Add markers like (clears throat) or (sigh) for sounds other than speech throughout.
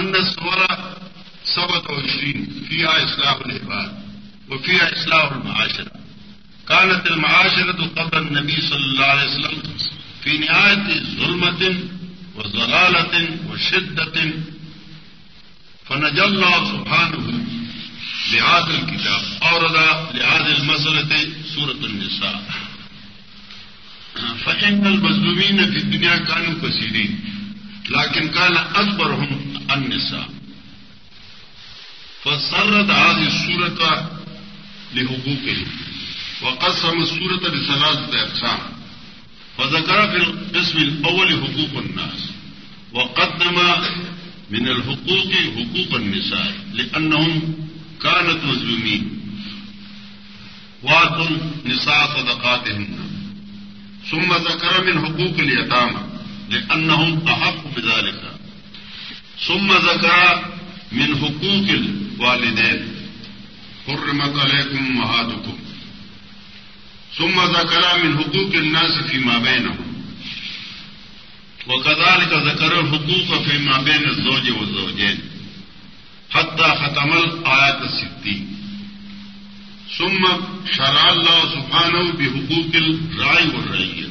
ان سورا سبت وعشرين فيها إصلاح العباد وفيها إصلاح المعاشرة. كانت المعاشرة قبل النبي صلى الله عليه وسلم في نهاية ظلمة وضلالة وشدة. فنجى الله سبحانه لهذا الكتاب. أورد لهذه المسألة سورة النساء. فإن المظلومين في الدنيا كانوا كثيرين. لكن كان أكبرهم النساء. فسرت هذه السورة لحقوقهم. وقسم السورة لثلاثة أقسام فذكر في القسم الأول حقوق الناس. وقدم من الحقوق حقوق النساء، لأنهم كانت مظلومين. واتوا نساء صدقاتهن. ثم ذكر من حقوق اليتامى، لأنهم أحق بذلك. ثم ذكر من حقوق الوالدين حرمت عليكم أمهاتكم ثم ذكر من حقوق الناس فيما بينهم وكذلك ذكر الحقوق فيما بين الزوج والزوجين حتى ختم الآيات الستين ثم شرع الله سبحانه بحقوق الرعي والرعية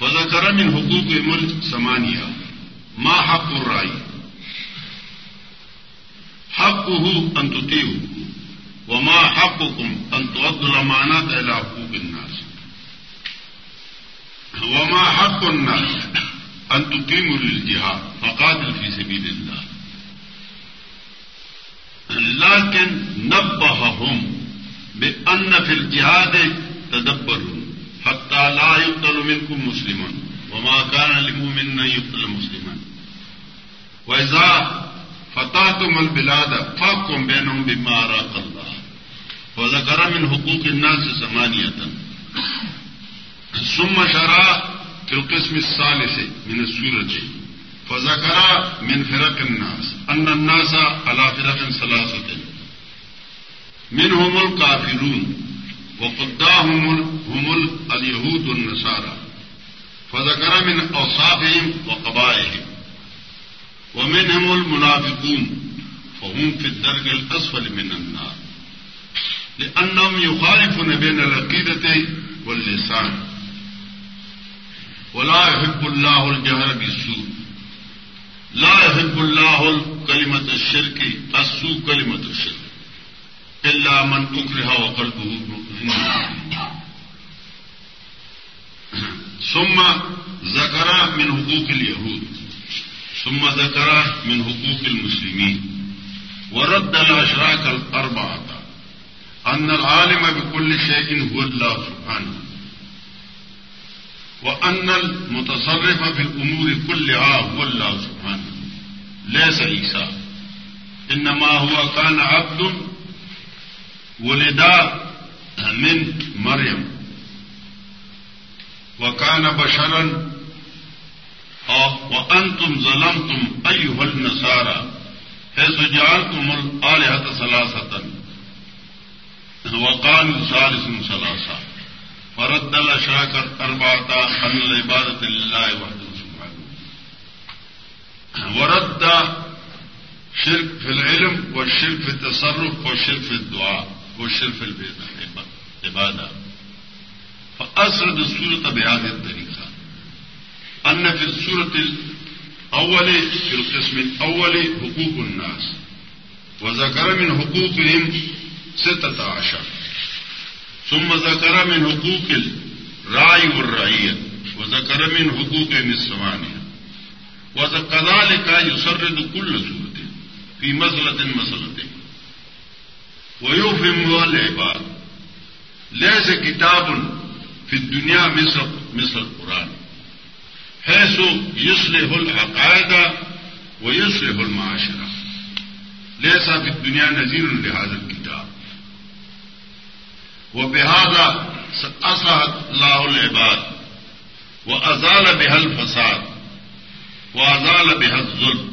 فذكر من حقوق الملك ثمانية ما حق الرعي حقه أن تطيعوا وما حقكم أن تؤدوا الأمانات إلى حقوق الناس. وما حق الناس أن تقيموا للجهاد فقاتل في سبيل الله. لكن نبههم بأن في الجهاد تدبروا حتى لا يقتل منكم مسلما. وما كان لمؤمن أن يقتل مسلما. وإذا فتحتم البلاد فاحكم بينهم بما أراك الله من حقوق الناس ثمانية ثم شرع في القسم الثالث من السورة. فذكر من فرق الناس. أن الناس على فرق ثلاثة. منهم الكافرون وقداهم هم اليهود والنصارى فذكر من أوصافهم وقبائهم ومنهم المنافقون، فهم في الدرج الأسفل من النار. لأنهم يخالفون بين العقيدة واللسان. ولا يحب الله الجهر بالسوء. لا يحب الله كلمة الشرك، السوء كلمة الشرك. إلا من أكره وقلبه ثم ذكر من حقوق اليهود. ثم ذكر من حقوق المسلمين ورد الأشراك الأربعة، أن العالم بكل شيء هو الله سبحانه، وأن المتصرف في الأمور كلها هو الله سبحانه، ليس عيسى، إنما هو كان عبد ولدا من مريم، وكان بشرا وأنتم ظلمتم أيها النصارى حيث جعلتم الآلهة ثلاثة. وقالوا ثالث ثلاثة. فرد الأشراك الأربعة عن العبادة لله وحده سبحانه. ورد شرك في العلم والشرك في التصرف والشرك في الدعاء والشرك في العبادة. فأسرد السورة بهذه الطريقة أن في السورة الأول، في القسم الأول، حقوق الناس. وذكر من حقوقهم ستة عشر. ثم ذكر من حقوق الرعي والرعية. وذكر من حقوقهم الثمانية. وكذلك يسرد كل سورة في مسألة مسألة. ويفهم العباد. ليس كتاب في الدنيا مثل ہے سو یسل العقائدہ وہ یسل المعاشرہ لہسا بھی دنیا نذیر الحاظ کتاب وہ بحاظہ اللہ العباد وہ ازال بحل فساد وہ ازال بحل ظلم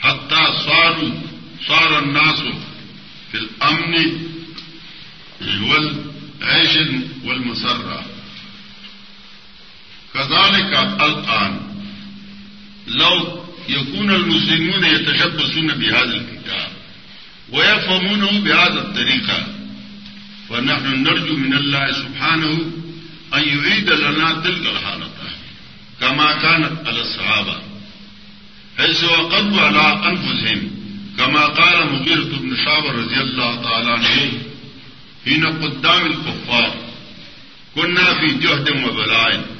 حتہ سارو سار الناسو فی الامن والعیش والمسرہ والمسرة كذلك الآن. لو یقون المسلمون يتشبثون بهذا الكتاب ويفهمونه بهذا الطريقة ونحن نرجو من الله سبحانه أن يعيد لنا تلك الحالة كما كانت على الصحابة. حيث وقضوا على أنفسهم، كما قال مغيرة بن شعب رضي الله تعالى عنه، حين قدام الكفار، كنا في جهد وبلاء.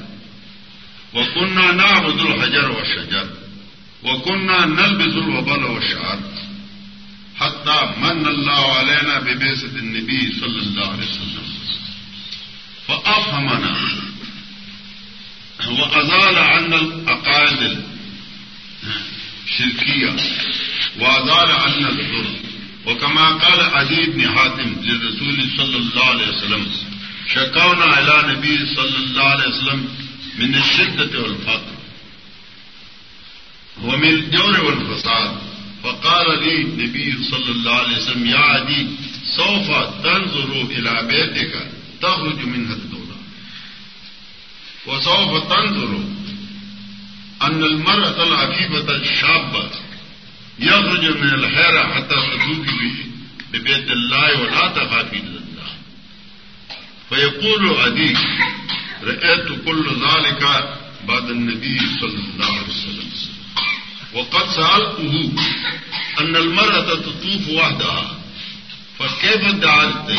وكنا نعبد الحجر والشجر وكنا نلبس الوبل والشعر حتى من الله علينا ببيسة النبي صلى الله عليه وسلم فأفهمنا وأزال عنا الأقائد الشركية وأزال عنا الظلم وكما قال عدي بن حاتم للرسول صلى الله عليه وسلم شكونا إلى نبي صلى الله عليه وسلم من الشدة والفقر. ومن الجور والفساد. فقال لي النبي صلى الله عليه وسلم، يا عدي، سوف تنظر إلى بيتك تخرج منها الدولة. وسوف تنظر أن المرأة العفيفة الشابة يخرج من الحيرة حتى تذوق ببيت الله ولا تخافي الله. فيقول عدي رأيت كل ذلك بعد النبي صلى الله عليه وسلم. وقد سألته أن المرأة تطوف وحدها، فكيف دعت؟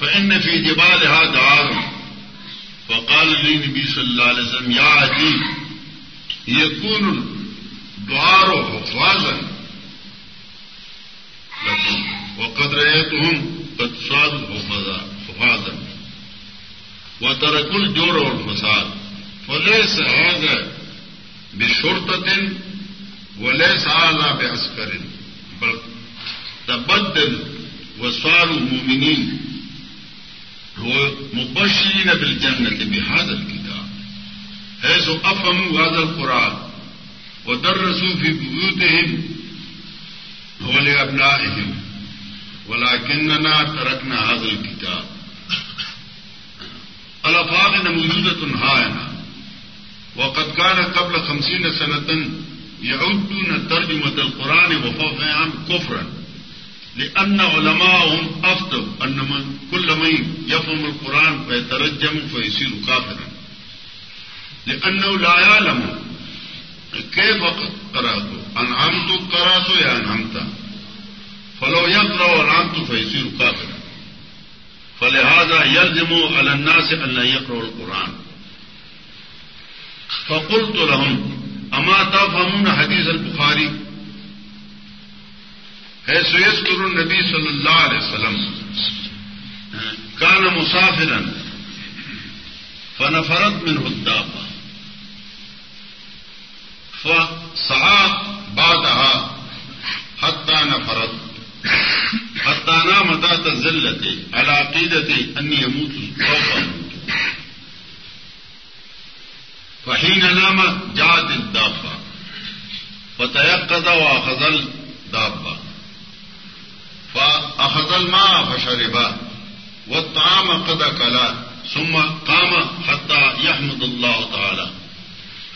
فإن في جبالها دعار. فقال لي النبي صلى الله عليه وسلم، يا عدي يكون الدعار حفاظا لكم، وقد رأيتهم قد صادوا حفاظا. وتركوا الجور والفساد فليس هذا بشرطة وليس هذا بعسكر بل تبدل وصاروا مؤمنين هو مبشرين بالجنة بهذا الكتاب حيث أفهموا هذا القرآن ودرسوا في بيوتهم ولأبنائهم ولكننا تركنا هذا الكتاب الأفاق موجودة هائنة وقد كان قبل خمسين سنة يعدون ترجمة القرآن وفوقهم كفرا، لأن علماءهم أفتوا أن من كل من يفهم القرآن فيترجم فيصير كافرا. لأنه لا يعلم كيف قرأت أنعمت قرأت يا أنعمت. فلو يقرأ أنعمت فيصير كافرا. فلهذا يلزم على الناس أن لا يقرأوا القرآن. فقلت لهم، أما تفهمون حديث البخاري؟ حيث يذكر النبي صلى الله عليه وسلم، كان مسافرا، فنفرت منه الدابة. فسعى بعدها حتى نفرت. حتى نام ذات الزلة على عقيدة أني يموت سوف أموت فحين نام جاءت الدابة فتيقظ وأخذ الدابة فأخذ الماء والطعام قد أكلا ثم قام حتى يحمد الله تعالى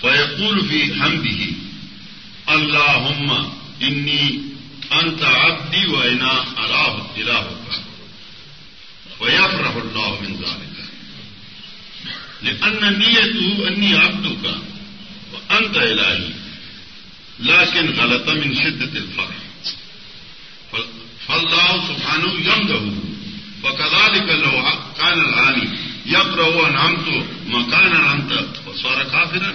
فيقول في حمده اللهم إني أنت عبدي وإنا أراه إلهك ويفرح الله من ذلك لأن نيته أني عبدك وأنت إلهي لكن غلط من شدة الفرح. فالله سبحانه يمده وكذلك لو كان العاني يقرأ أنعمت مكانا أنت وصار كافرا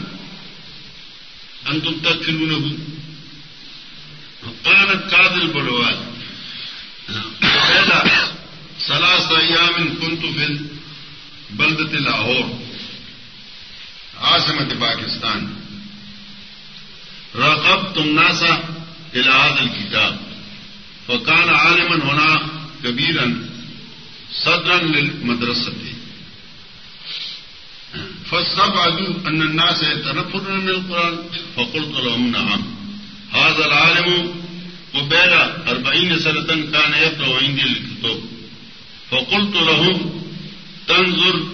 أنتم تكفلونه كانت كاد البلوات ثلاث أيام كنت في بلدة لاهور عاصمت پاکستان۔ رقب تم ناسا الاد الکتاب فکان عالمن ہونا کبیرن صدرن مدرستی فسب ادو ان الناس تنفر من القرآن، فقلت لهم نعم۔ هذا العالم قبيل أربعين سنة كان يقرأ عندي الكتب. فقلت لهم، تنظر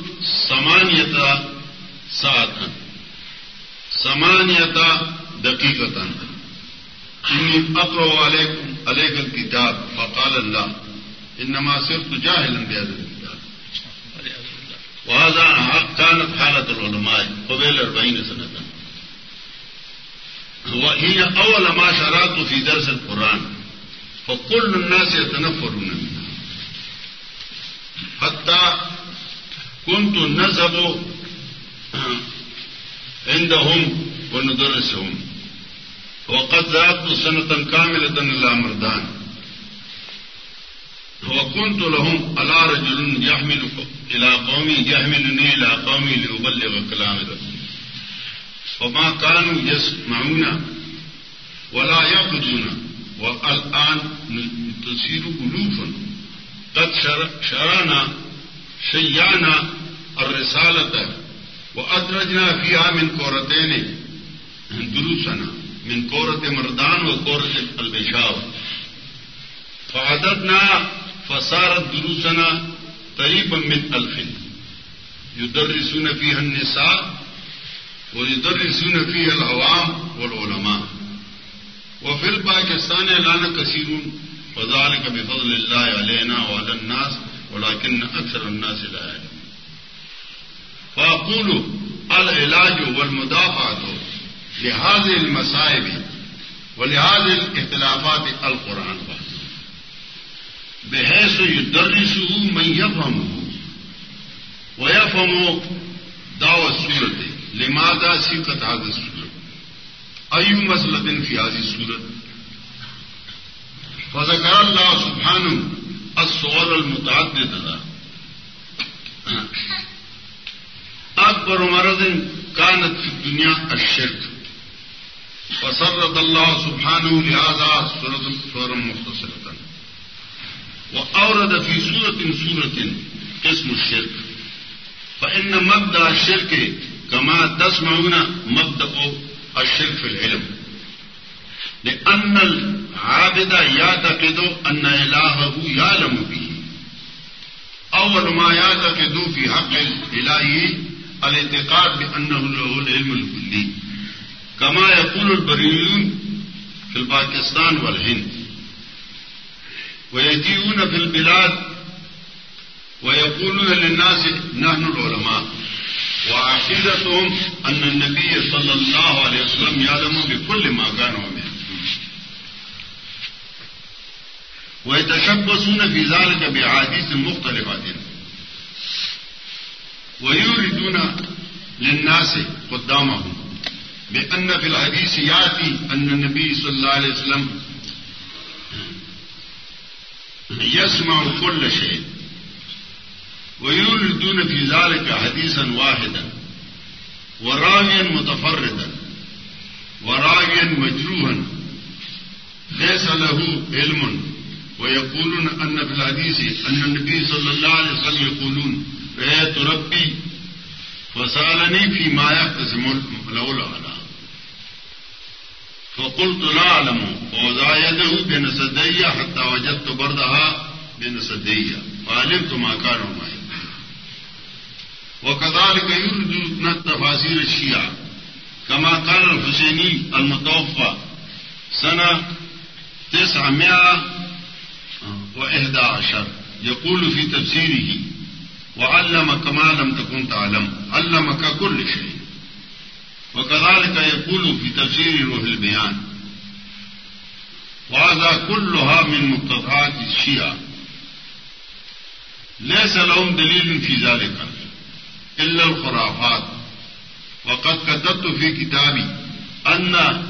ثمانية سات سمانیتا دقیقت انی اقرو علیکم علیک الکتاب فقال اللہ انما صرف جاہل بیاد الکتاب وهذا كانت حالة العلماء قبل أربعين سنة. وهي أول ما شرعت في درس القرآن. فكل الناس يتنفرون منها. حتى كنت نذهب عندهم وندرسهم. وقد ذهبت سنة كاملة إلى مردان وكنت لهم على رجل يحمل إلى قومي يحملني إلى قومي لأبلغ كلام ربي. وما كانوا يسمعون ولا يعبدون والآن تصير ألوفا. قد شرعنا شيعنا الرسالة وأدرجنا فيها من كورتين دروسنا من كورة مردان وكورة البشاو. فعددنا فصارت دروسنا قريبا من ألف. يدرسون فيها النساء ويدرسون فيها العوام والعلماء. وفي الباكستان الآن كثير وذلك بفضل الله علينا وعلى الناس ولكن أكثر الناس لا يعلمون. فأقول العلاج والمدافعة لهذه المصائب ولهذه الاختلافات القرآن. بحيث يدرسه من يفهمه ويفهم دعوة السورة لماذا سيقت هذه السورة أي مسألة في هذه السورة فذكر الله سبحانه الصور المتعددة. اکبر مرض کانت فی دنیا الشرک فسرت اللہ سبحانه لهذا سورة سورة مختصرة. وأورد في سورة سورة اسم الشرك. فإن مبدأ الشرك کما كما تسمعون مبدأ الشرك في العلم. لأن العابد يعتقد أن إلهه يعلم به. أول ما يعتقد في حق الإلهي الاعتقاد بأنه له العلم الكلي. كما يقول البريون في الباكستان والهند. ويجيئون في البلاد ويقولون للناس نحن العلماء. وعقيدتهم أن النبي صلى الله عليه وسلم يعلم بكل ما كانوا منه ويتشبثون في ذلك بأحاديث مختلفة. ويوردون للناس قدامهم بأن في الحديث يأتي أن النبي صلى الله عليه وسلم يسمع كل شيء. ويوردون في ذلك حديثا واحدا وراويا متفردا وراويا مجروحا ليس له علم ويقولون أن في الحديث أن النبي صلى الله عليه وسلم يقولون رأيت ربي فسألني فيما يقسم يقتسم العلماء فقلت لا أعلم فوضع يده بين سدي حتى وجدت بردها بين سدي فعلمت ما كانوا معي. وہ وكذلك يرد تفاسير الشيعة كما قال الحسيني المتوفى سنة تسعمائة وإحدى عشر يقول في تفسيره وعلم كما لم تكن تعلم علمك كل شيء وكذلك يقول في تفسير روح البيان وهذا كلها من مقتضيات الشيعة ليس لهم دليل في ذلك إلا الخرافات. وقد كتبت في كتابي أن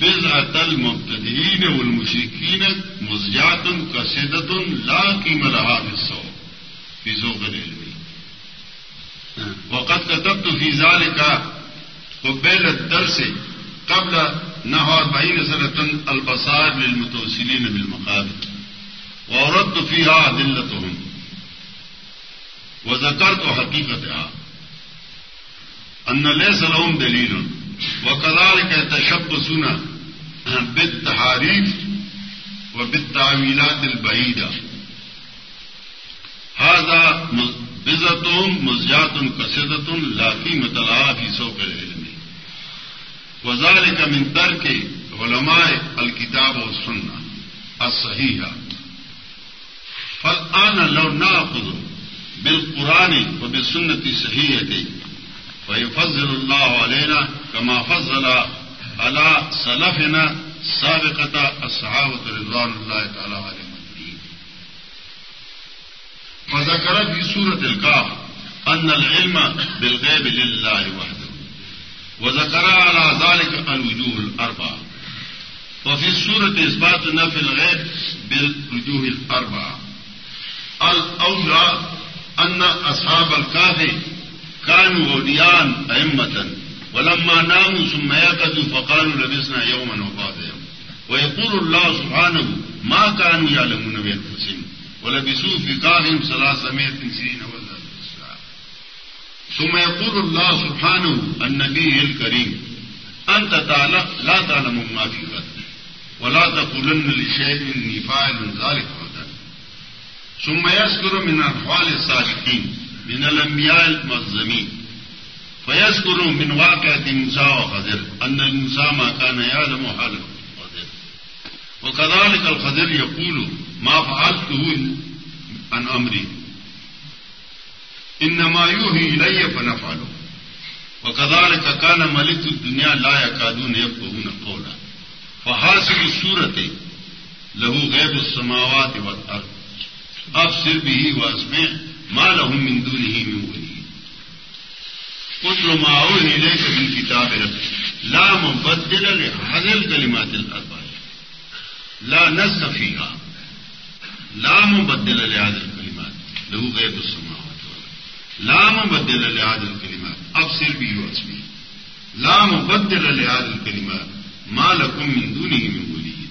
بزعة المبتدئين والمشركين مزجات كسدة لا قيمة لها في الصوت في ذوق العلم. وقد كتبت في ذلك قبيل الدرس قبل نحو أربعين سنة البصائر للمتوسلين بالمقابل وأردت فيها أدلتهم. وذكرت حقيقتها أن ليس لهم دليل، وكذلك يتشبثون بالتحاريف وبالتعويلات البعيدة. هذا بزتهم مزجات كسدة لا قيمة لها في سوق العلم. وزال کا منتر کے علماء الکتاب و سننا اصحیح فل آنا لو نہ خود بال قرآن و بے سنتی صحیح ہے بھائی فضل اللہ علینا کما فضل اللہ صلفنا سابقة الصحابة رضوان الله تعالى عليهم فذكر في سورة الكاف أن العلم بالغيب لله وحده۔ وذكر على ذلك الوجوه الأربعة۔ وفي سورة إثبات نفي الغيب بالوجوه الأربعة۔ الأولى أن أصحاب الكاف كانوا أولياء أئمة، ولما ناموا ثم يقظوا فقالوا لبسنا يوما وبعد يوم ويقول الله سبحانه، ما كانوا يعلمون بينفسهم ولبسوا في كافهم ثلاثمائة سنين ثم يقول الله سبحانه، النبي الكريم، أنت تعلم لا تعلم ما في غد ولا تقولن لشيء إني فاعل ذلك. غدا ثم يذكر من أحوال الصادقين، من الأنبياء المظلمين فيذكر من واقعة موسى وخضر، أن موسى ما كان يعلم حاله خضر. وكذلك الخضر يقول، ما فعلته عن أمري. إنما يوحي إلي فنفعله. وكذلك كان ملك الدنيا لا يكادون يفقهون قولا. فحاصل السورة له غيب السماوات والأرض. اب صرف ہی واس میں ماں رہوں مندو نہیں میں بولی کچھ لو ماحول نیلے کبھی کتاب لام بدل حضل کلمات الاربع لا نصفیہ لام بدل لحاظ الکلمات لہو گئے تو سماوت لام بدل لحاظ الکلمات اب صرف ہی واس میں۔ لام بدل لحاظ الکلمات ماں لکم مندو نہیں میں بولی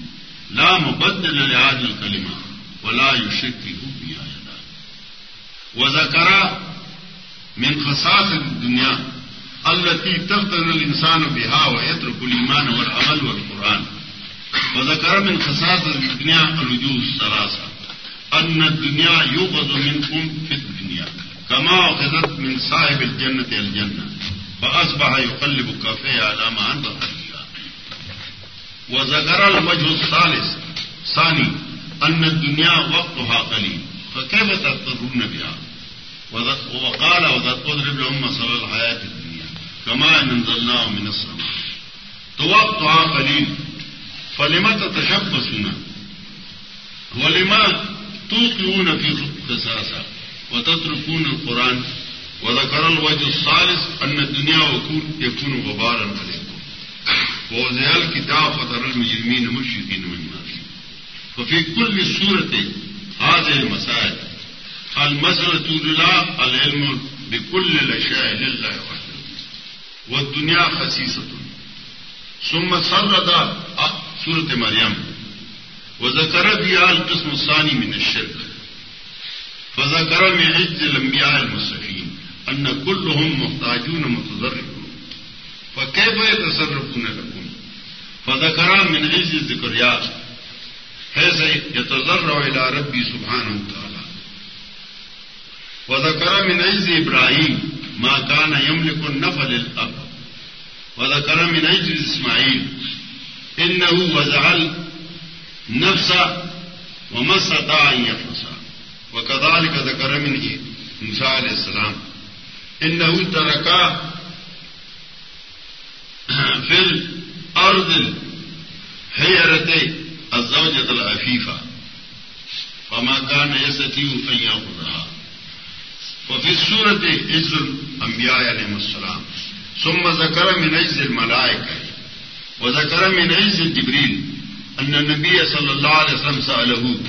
لام بدل لحاظ الکلمات ولا یو شکی ہو وذكر من خصاص الدنيا التي تفتن الإنسان بها ويترك الإيمان والعمل والقرآن. وذكر من خصاص الدنيا الوجوه الثلاثة. أن الدنيا يوقظ منكم في الدنيا، كما أخذت من صاحب الجنة الجنة، فأصبح يقلب كفيه على ما عنده وذكر الوجه الثالث، ثاني، أن الدنيا وقتها قليل، فكيف تضطرون بها؟ وقال واضرب لهم مثل الحياة الدنيا كما انزلناه من السماء. توقع قليل فلما تتشبثون؟ ولما توقعون في خصاصة وتتركون القرآن؟ وذكر الوجه الثالث أن الدنيا يكون غبارا عليكم. ووزع الكتاب فترى المجرمين مشركين من الناس وفي كل سورة هذه المسائل المسرت اللہ العلم بکل بكل الاشياء لله وحده. والدنيا خسيسة. ثم سرد سورة مريم. وذكر بها القسم الثاني من الشرك. فذكر من عز الانبياء المصرفين ان كلهم محتاجون متضررون فكيف يتصرفون لكم؟ فذكر من عز الذكريات حيث يتضرع الى ربي سبحانه وتعالى. وذكر من عز إبراهيم ما كان يملك النفل الأب. وذكر من عز إسماعيل إنه وزع النفس وما استطاع أن يفلس وكذلك ذكر من موسى عليه السلام إنه ترك في الأرض الحيرة الزوجة العفيفة فما كان يستطيع أن يأخذها. وفي سورة عز الأنبياء عليهم السلام. ثم ذكر من عز الملائكة وذكر من عز جبريل أن النبي صلى الله عليه وسلم سأله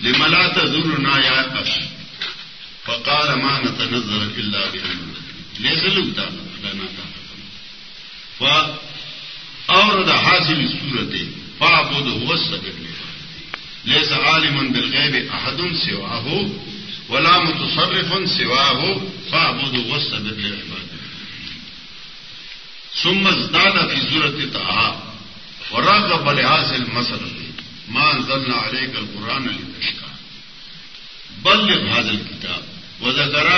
لما لا تذرنا يا أخي فقال ما نتنظر إلا بأمر ليس لبتا لنا فأورد حاصل السورة فاعبده واستغفر ليس عالما بالغيب أحد سواه ولا متصرف سواه فاعبدوا واستبر لعباده ثم ازداد في سورة طه وراغب لهذه المسألة ما أنزلنا عليك القرآن لتشكى بلغ هذا الكتاب، وذكر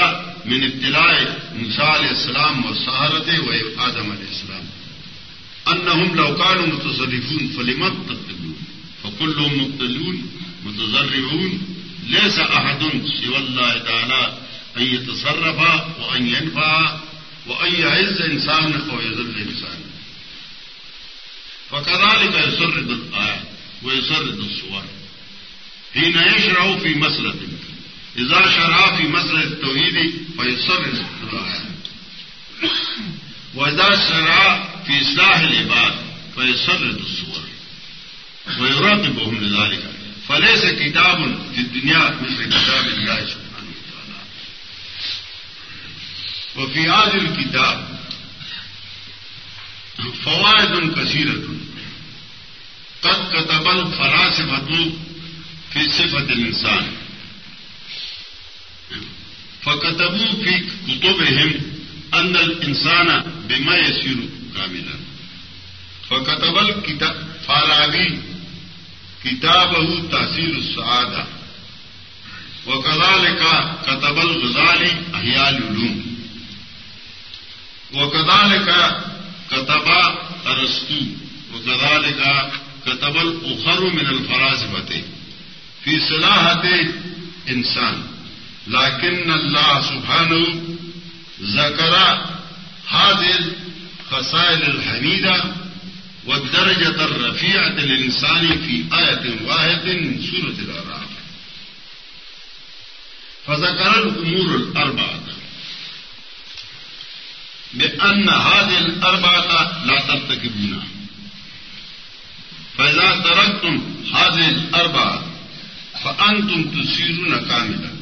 من ابتلاء موسى عليه السلام والسهرة وآدم عليه السلام انهم لو كانوا متصرفون، فلما تقتلون؟ فكلهم مبتلون متضرعون ليس احد سوى الله تعالى ان يتصرف وان ينفع وان يعز انسان او يذل انسان فكذلك يسرد الايات ويسرد الصور حين يشرع في مسألة إذا شرع في مسألة التوحيد فيسرد الآيات وإذا شرع في إصلاح العباد فيسرد الصور ويراقبهم لذلك. فليس كتاب في الدنيا مثل كتاب الله سبحانه وتعالى. وفي هذا الكتاب فوائد كثيرة. قد كتب الفلاسفة في صفة الإنسان. فكتبوا في كتبهم أن الإنسان بما يسير كاملا. فكتب الكتاب فارابي كتابه تحصيل السعادة وكذلك كتب الغزالي أحياء العلوم. وكذلك كتب أرسطو وكذلك كتب الأخر من الفلاسفة في صلاحة إنسان لكن الله سبحانه ذكر هذه الخصائل الحميدة والدرجة الرفيعة للإنسان في آية واحدة من سورة الأعراف. فذكر الأمور الأربعة. بأن هذه الأربعة لا ترتكبونها فإذا تركتم هذه الأربعة فأنتم تسيرون كاملا.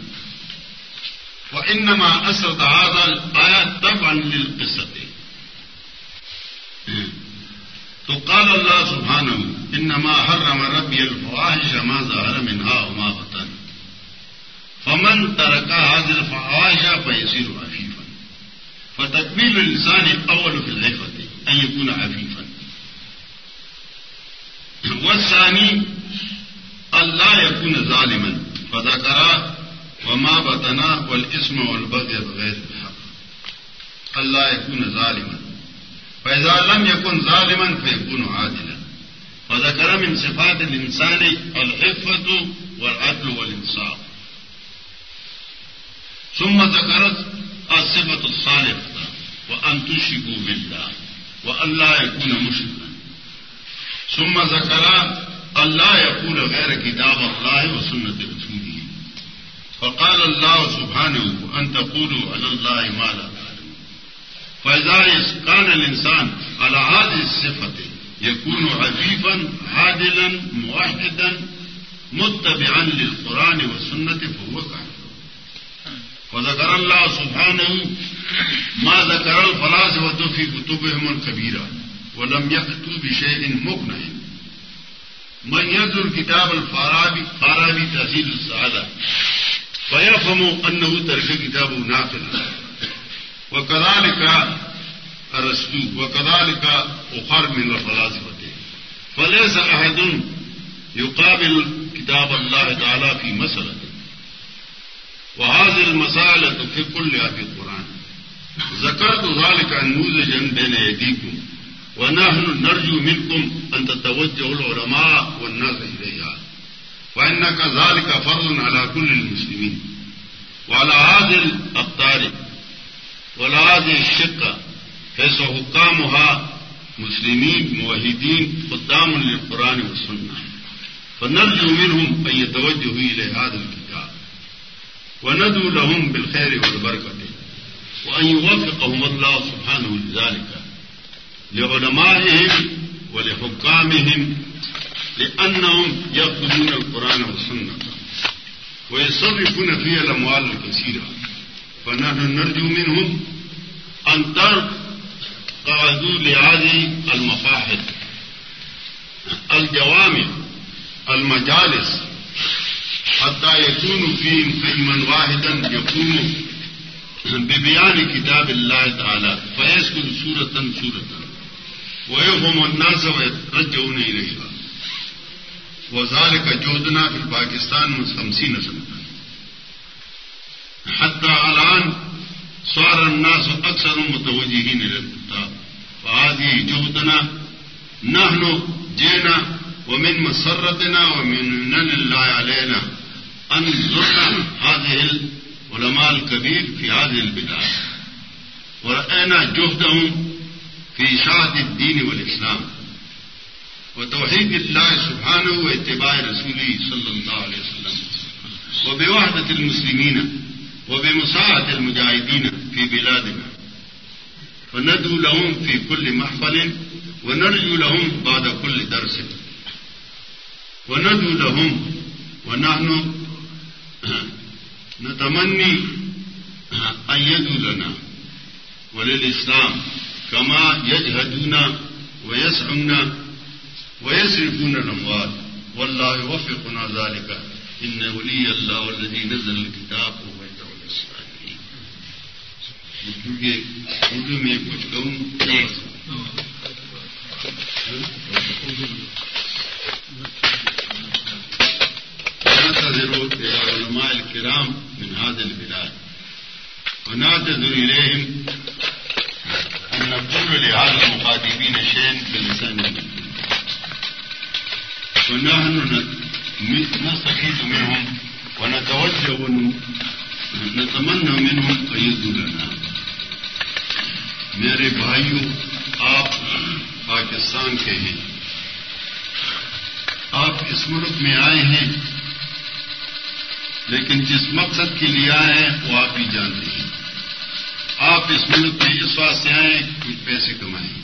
وإنما أسرد هذا الآيات طبعا للقصة. تو قال الله سبحانه إنما حرم ربي الفواحش ما ظهر منها وما بطن. فمن ترك هذه الفواحش فيصير عفيفا فتكميل الإنسان الأول في العفة أن يكون عفيفا والثاني ألا يكون ظالما. فذكر وما بطنا والاسم والبغي بغير الحق. ألا يكون ظالما. فإذا لم يكن ظالما فيكون عادلا فذكر من صفات الإنسان العفة والعدل والإنصاف ثم ذكرت الصفة الصالحة وأن تشركوا بالله وأن لا يكون مشركا ثم ذكر أن لا يقول غير كتاب الله وسنة رسوله فقال الله سبحانه أن تقولوا على الله ما لا تعلمون فإذا كان الإنسان على هذه الصفة يكون عفيفا عادلا، موحدا، متبعا للقرآن والسنة فهو كافر. وذكر الله سبحانه ما ذكر الفلاسفة في كتبهم الكبيرة ولم يأتوا بشيء مقنع. من يذر كتاب الفارابي فارابي تحصيل السعادة. فيفهم أنه ترك كتابه نافلا وہ کدال کا رسو و کدال کا وكذلك أرسطو وكذلك أخر من الفلاسفة فليس أحد يقابل كتاب الله تعالى في مسألة وهذه المسألة في كلها في القرآن ذكرت ذلك نموذجا بين أيديكم ونحن نرجو منكم أن تتوجهوا العلماء والناس إليها وإنك ذلك فرض على كل المسلمين وعلى هذه الأقطار وعلى هذه الشقة حيث حكامها مسلمين، موحدين، قدام القرآن للقرآن والسنة. فنرجو منهم أن يتوجهوا إلى هذا الكتاب. وندعو لهم بالخير والبركة. وأن يوفقهم الله سبحانه لذلك. لعلمائهم ولحكامهم لأنهم يأخذون القرآن والسنة. ويصرفون فيها الأموال الكثيرة. فنحن نرجو منهم أن تقعدوا لهذه المفاحل، الجوامع، المجالس، حتى يكونوا فيهم قيما واحدا يقوم ببيان كتاب الله تعالى، فيسكن سورة سورة، ويفهم الناس ويترجعون إليها. وذلك جهدنا في الباكستان من خمسين سنة. حتى الآن صار الناس أكثر متوجهين إلى الكتاب فهذه جهدنا. نحن جینا ومن مسرتنا ومن نن الله علينا أن زرنا هذه العلماء الكبير في هذه البلاد. ورأينا جهدهم في إشاعة الدين والإسلام. وتوحيد الله سبحانه واتباع رسوله صلى الله عليه وسلم. وبوحدة المسلمين. وبمساعدة المجاهدين في بلادنا. فندعو لهم في كل محفل ونرجو لهم بعد كل درس. وندعو لهم ونحن (clears throat) نتمني أن يدعو لنا وللإسلام كما يجهدون ويسعون ويسرفون الأموال. والله يوفقنا ذلك. إن ولي الله والذي نزل الكتاب هو يدعو الإسرائيلي کیونکہ اردو میں کچھ کہوں علماء الكرام من هذا البلاد ونعتذر إليهم أن نقول لهذا المخاطبين شيء بلسان ونحن نستفيد منهم ونتوجه نتمنى منهم أن يدوا لنا میرے بھائیوں آپ پاکستان کے ہیں۔ آپ اس ملک میں آئے ہیں، لیکن جس مقصد کے لیے آئے ہیں، وہ آپ ہی جانتے ہیں۔ آپ اس ملک میں اس واسطے آئے کچھ پیسے کمائیں۔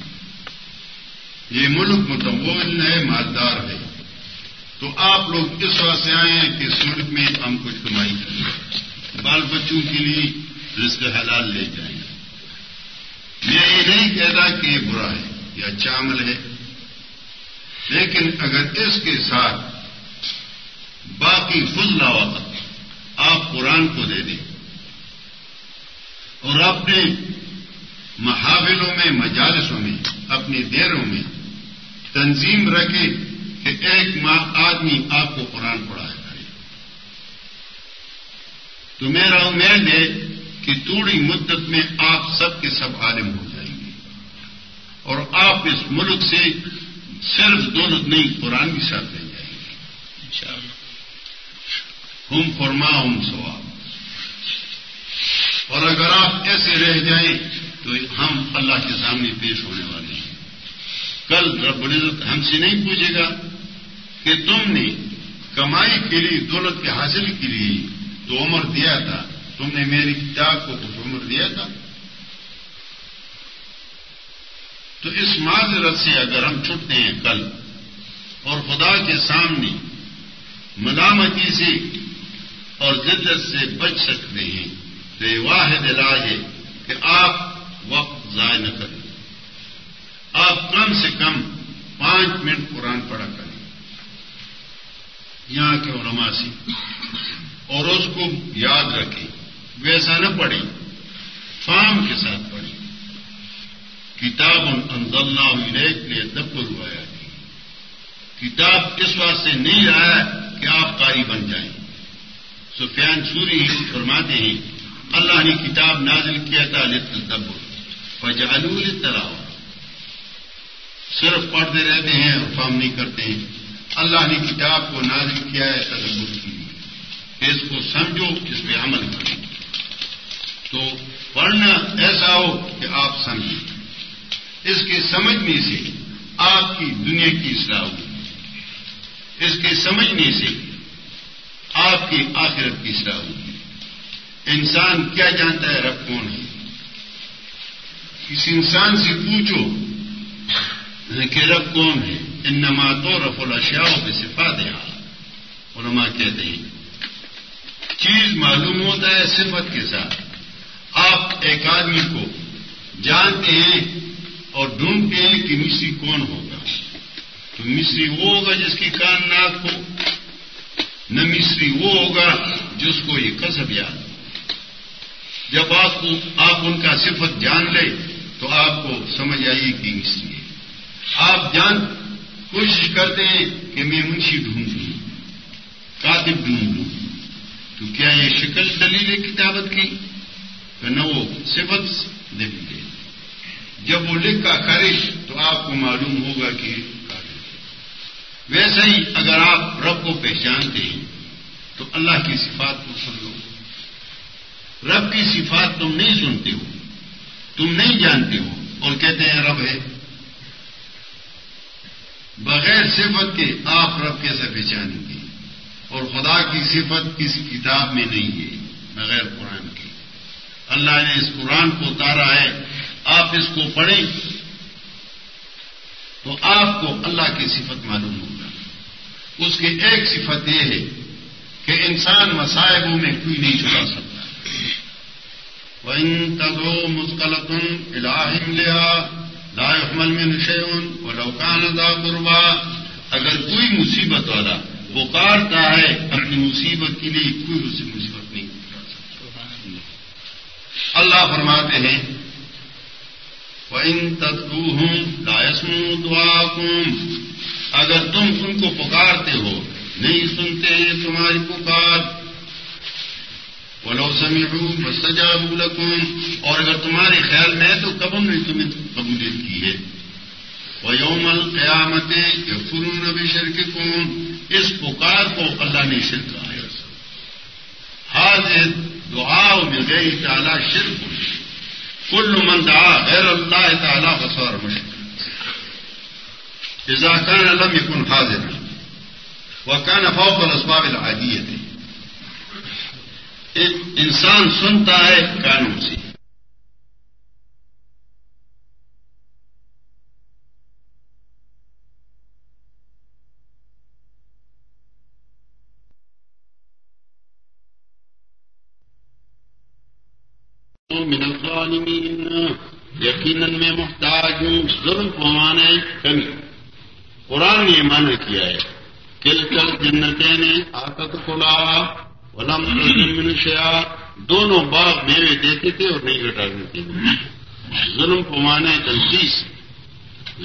یہ ملک متبول ہے، مالدار ہے۔ تو آپ لوگ اس واسطے آئے ہیں کہ اس ملک میں ہم کچھ کمائی کریں۔ بال بچوں کے لیے رزق حلال لے جائیں۔ میں یہ نہیں کہتا کہ یہ برا ہے یہ اچھا عمل ہے، لیکن اگر اس کے ساتھ باقی فضلہ وقت آپ قرآن کو دے دیں اور اپنے محاوروں میں، مجالسوں میں، اپنی دیروں میں تنظیم رکھے کہ ایک ماہ آدمی آپ کو قرآن پڑھایا کرے تو میرا امید ہے کہ تھوڑی مدت میں آپ سب کے سب عالم ہو جائیں گے۔ اور آپ اس ملک سے صرف دولت نہیں قرآن بھی ساتھ لے جائیں گے۔ ہم فرما ہم سواب اور اگر آپ ایسے رہ جائیں تو ہم اللہ کے سامنے پیش ہونے والے ہیں۔ کل رب العزت ہم سے نہیں پوچھے گا کہ تم نے کمائی کے لیے دولت کے حاصل کے لیے تو عمر دیا تھا۔ تم نے میری کتاب کو کچھ عمر دیا تھا۔ تو اس معذرت سے اگر ہم چھٹتے ہیں کل اور خدا کے سامنے ملامتی سے اور جدت سے بچ سکتے ہیں، تو یہ واحد علاج ہے کہ آپ وقت ضائع نہ کریں۔ آپ کم سے کم پانچ منٹ قرآن پڑھا کریں۔ یہاں کے علماء سے۔ اور اس کو یاد رکھیں ویسا نہ پڑھیں فام کے ساتھ پڑھیں کتاب انزلنا ہوئی کے لیے دب ہوا کتاب اس واسطے نہیں آیا کہ آپ قاری بن جائیں۔ سفیان سوری ہی فرماتے ہیں، اللہ نے کتاب نازل کیا تھا لتدبر فجعلوا للتلاوہ صرف پڑھتے رہتے ہیں اور فام نہیں کرتے ہیں۔ اللہ نے کتاب کو نازل کیا ہے تدبر کی اس کو سمجھو اس پہ عمل کرو۔ تو پڑھنا ایسا ہو کہ آپ سمجھیں۔ اس کے سمجھنے سے آپ کی دنیا کی اصلاح ہوگی۔ اس کے سمجھنے سے آپ کی آخرت کی اصلاح ہوگی۔ انسان کیا جانتا ہے؟ رب کون ہے؟ کسی انسان سے پوچھو کہ رب کون ہے؟ ان نماتوں رف الشاؤ پہ صفا دیا علماء کہتے ہیں چیز معلوم ہوتا ہے صفت کے ساتھ۔ آپ ایک آدمی کو جانتے ہیں اور ڈھونڈتے ہیں کہ مصری کون ہوگا۔ تو مصری وہ ہوگا جس کی کان ناک ہو۔ نہ مصری وہ ہوگا جس کو یہ کسب یاد جب آپ کو آپ ان کا صفت جان لے، تو آپ کو سمجھ آئیے کہ مصری ہے۔ آپ جان کوشش کرتے ہیں کہ میں منشی ڈھونڈوں، کاتب ڈھونڈوں۔ تو کیا یہ شکل دلیل کتابت کی؟ نہ وہ صفت دلیل ہے۔ جب وہ لکھ کا خرش تو آپ کو معلوم ہوگا کہ ویسے ہی اگر آپ رب کو پہچانتے ہیں، تو اللہ کی صفات کو سن لو۔ رب کی صفات تم نہیں سنتے ہو، تم نہیں جانتے ہو، اور کہتے ہیں رب ہے۔ بغیر صفت کے آپ رب کیسے پہچانیں گے؟ اور خدا کی صفت کسی کتاب میں نہیں ہے، بغیر قرآن کے۔ اللہ نے اس قرآن کو اتارا ہے، آپ اس کو پڑھیں۔ تو آپ کو اللہ کی صفت معلوم ہوگا۔ اس کی ایک صفت یہ ہے کہ انسان مسائبوں میں کوئی نہیں چھپا سکتا۔ وَإِن تَدْعُوا مُسْقَلَةٌ إِلَىٰ حِمْلِهَا لَا يُحْمَلْ مِنْهُ شَيْءٌ وَلَوْ كَانَ ذَا قُرْبَىٰ۔ اگر کوئی مصیبت والا پکارتا ہے، اپنی مصیبت کے لیے کوئی اسے مصیبت نہیں۔ سکتا اللہ فرماتے ہیں، وَإِن تَدْعُوهُمْ لَا يَسْمُعُوا دُعَاءَكُمْ اگر تم ان کو پکارتے ہو، نہیں سنتے ہیں تمہاری پکار۔ ولو سمعوا فاستجابوا لكم۔ اور اگر تمہارے خیال میں تو کب ہم نے تمہیں قبولیت کی ہے؟ وہ یوم القیامت یکفرون بشرککم اس پکار کو اللہ نے شرک کہا ہے۔ حاضر دعا مل گئی تعالیٰ شرک کل من دعا غیر اللہ تعالیٰ بسور مشکل اذا كان لم يكن حاضرا وكان فوق الاسباب العاديه انسان سنتا ہے کانوں سے۔ من الظالمین. یقیناً میں محتاج ہوں، ظلم کو مانے کمی. قرآن نے مانا کیا ہے. کل کل جنتیں نے آکت کھلا ولم منشیا دونوں باغ میوے دیتے تھے اور نہیں گٹا دیتے ظلم کو مانے تنسیس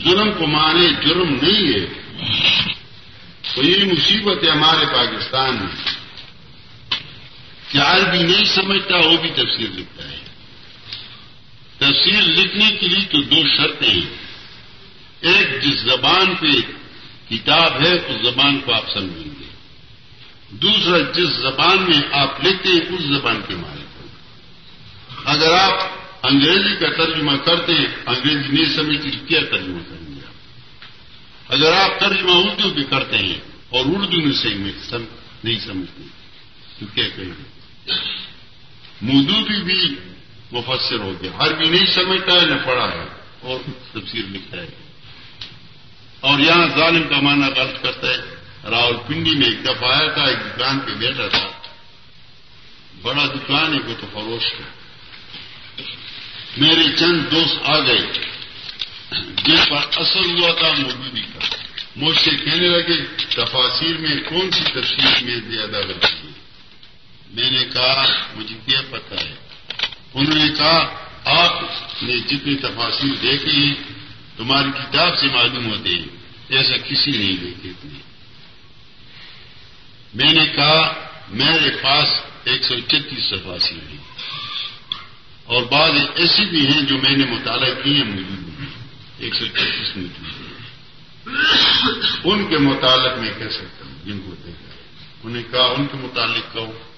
ظلم کو مانے جرم نہیں ہے. تو یہ مصیبت ہے ہمارے پاکستان میں. کیا بھی نہیں سمجھتا، وہ بھی تفسیر لکھتا ہے. تفسیر لکھنے کے لیے تو دو شرطیں ہیں۔ ایک جس زبان پہ کتاب ہے، اس زبان کو آپ سمجھیں گے۔ دوسرا، جس زبان میں آپ لکھتے ہیں، اس زبان کے مالک ہو اگر آپ انگریزی کا ترجمہ کرتے ہیں، انگریزی نہیں سمجھتی کیا ترجمہ کریں گے آپ؟ اگر آپ ترجمہ اردو بھی کرتے ہیں اور اردو میں صحیح نہیں سمجھتے، تو کیا کہیں گے؟ مودو بھی مفسر ہو گیا۔ ہر بھی نہیں سمجھتا ہے، نہ پڑھا ہے۔ اور تفسیر لکھتا ہے۔ اور یہاں ظالم کا معنی غلط کرتا ہے۔ راول پنڈی میں ایک دفعہ آیا تھا، ایک دکان پہ بیٹھا تھا۔ بڑا دکان ہے، وہ تو فروش ہے۔ میرے چند دوست آ گئے۔ جن پر اثر ہوا تھا موجودی کا مجھ سے کہنے لگے، تفاصیر میں کون سی تفصیل میں زیادہ غلطی ہے؟ میں نے کہا، مجھے کیا پتا ہے؟ انہوں نے کہا، آپ نے جتنی تفاصیر دیکھی تمہاری کتاب سے معلوم ہوتے ہیں ایسا کسی نہیں دیکھے تھے میں نے کہا، میرے پاس ایک سو چتیس سفاسی ہیں۔ اور بعض ایسی بھی ہیں جو میں نے مطالعہ کی ہیں، موجود ایک سو چتیس موجود ان کے متعلق میں کہہ سکتا ہوں، جن کو دیکھا انہیں کہا، ان کے متعلق کہو۔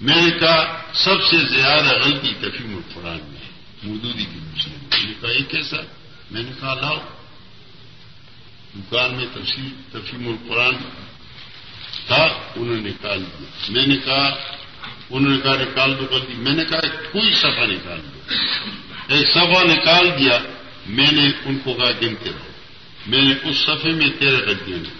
میں نے کہا سب سے زیادہ غلطی تفیم القرآن میں ہے مودودی کی مسلم میں نے کہا یہ کیسا میں نے کہا، لاؤ۔ دکان میں تفیم القرآن تھا، انہوں نے نکال دیا۔ میں نے کہا، انہوں نے کہا، نکال دو غلطی۔ میں نے کہا، کوئی سفا نکال دو۔ ایک سفا نکال دیا، میں نے ان کو کہا گنتے رہو۔ میں نے اس صفحے میں تیرہ غلطیاں نکال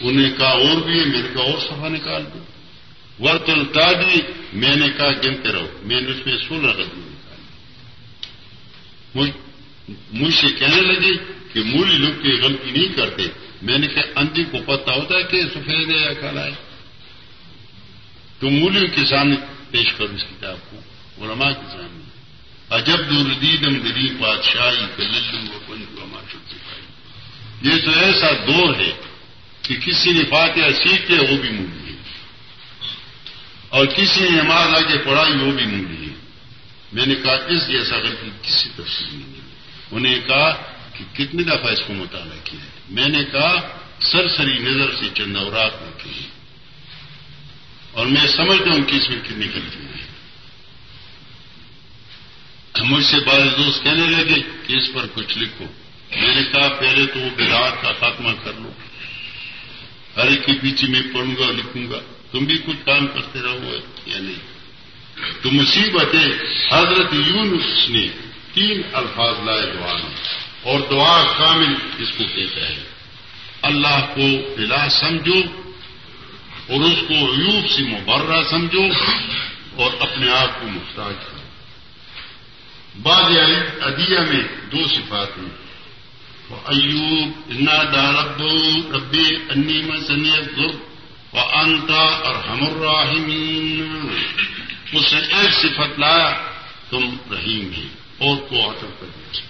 دی انہوں نے کہا اور بھی ہے، میں نے کہا اور سفا نکال دو۔ ورت القادی میں نے کہا گنتے رہو۔ میں نے اس میں سولہ غلطیاں نکال مجھ سے کہنے لگے کہ مولی لوگ کی غلطی نہیں کرتے۔ میں نے کہا، اندھی کو پتہ ہوتا ہے کہ سفید ہے یا کالا ہے۔ تو مولی کے سامنے پیش کروں اس کتاب کو، علماء کے سامنے۔ عجب دوردیدم دلی بادشاہی کلم و کن علما شد یہ تو ایسا دور ہے کہ کسی نے فاتحہ سیکھ ہے وہ بھی مولی ہے۔ اور کسی نے نماز آگے پڑھائی وہ بھی مولی ہے۔ میں نے کہا، اس جیسا غلطی کسی تفصیل نہیں انہیں کہا کہ کتنی دفعہ اس کو مطالعہ کیا ہے۔ میں نے کہا، سرسری نظر سے چند اوراق میں کی اور میں سمجھتا ہوں کہ اس میں کتنی غلطی ہے مجھ سے بعض دوست کہنے لگے کہ اس پر کچھ لکھو۔ میں نے کہا، پہلے تو وہ براٹ کا خاتمہ کر لو۔ ہر ایک کے پیچھے میں پڑھوں گا، لکھوں گا۔ تم بھی کچھ کام کرتے رہو یا نہیں؟ تو مصیبت ہے، حضرت یونس نے تین الفاظ لائے دعا میں اور دعا کامل اس کو کہتا ہے۔ اللہ کو بلا سمجھو اور اس کو عیوب سے مبرہ سمجھو اور اپنے آپ کو محتاج کرو۔ بعض ادیا میں دو صفات ہیں۔ ایوب انا دارب ربی انی مسنیت و انتا اور ہمراہمین اس نے ایک صفت لایا، تم رحیم ہیں اور کو عطف کر دیا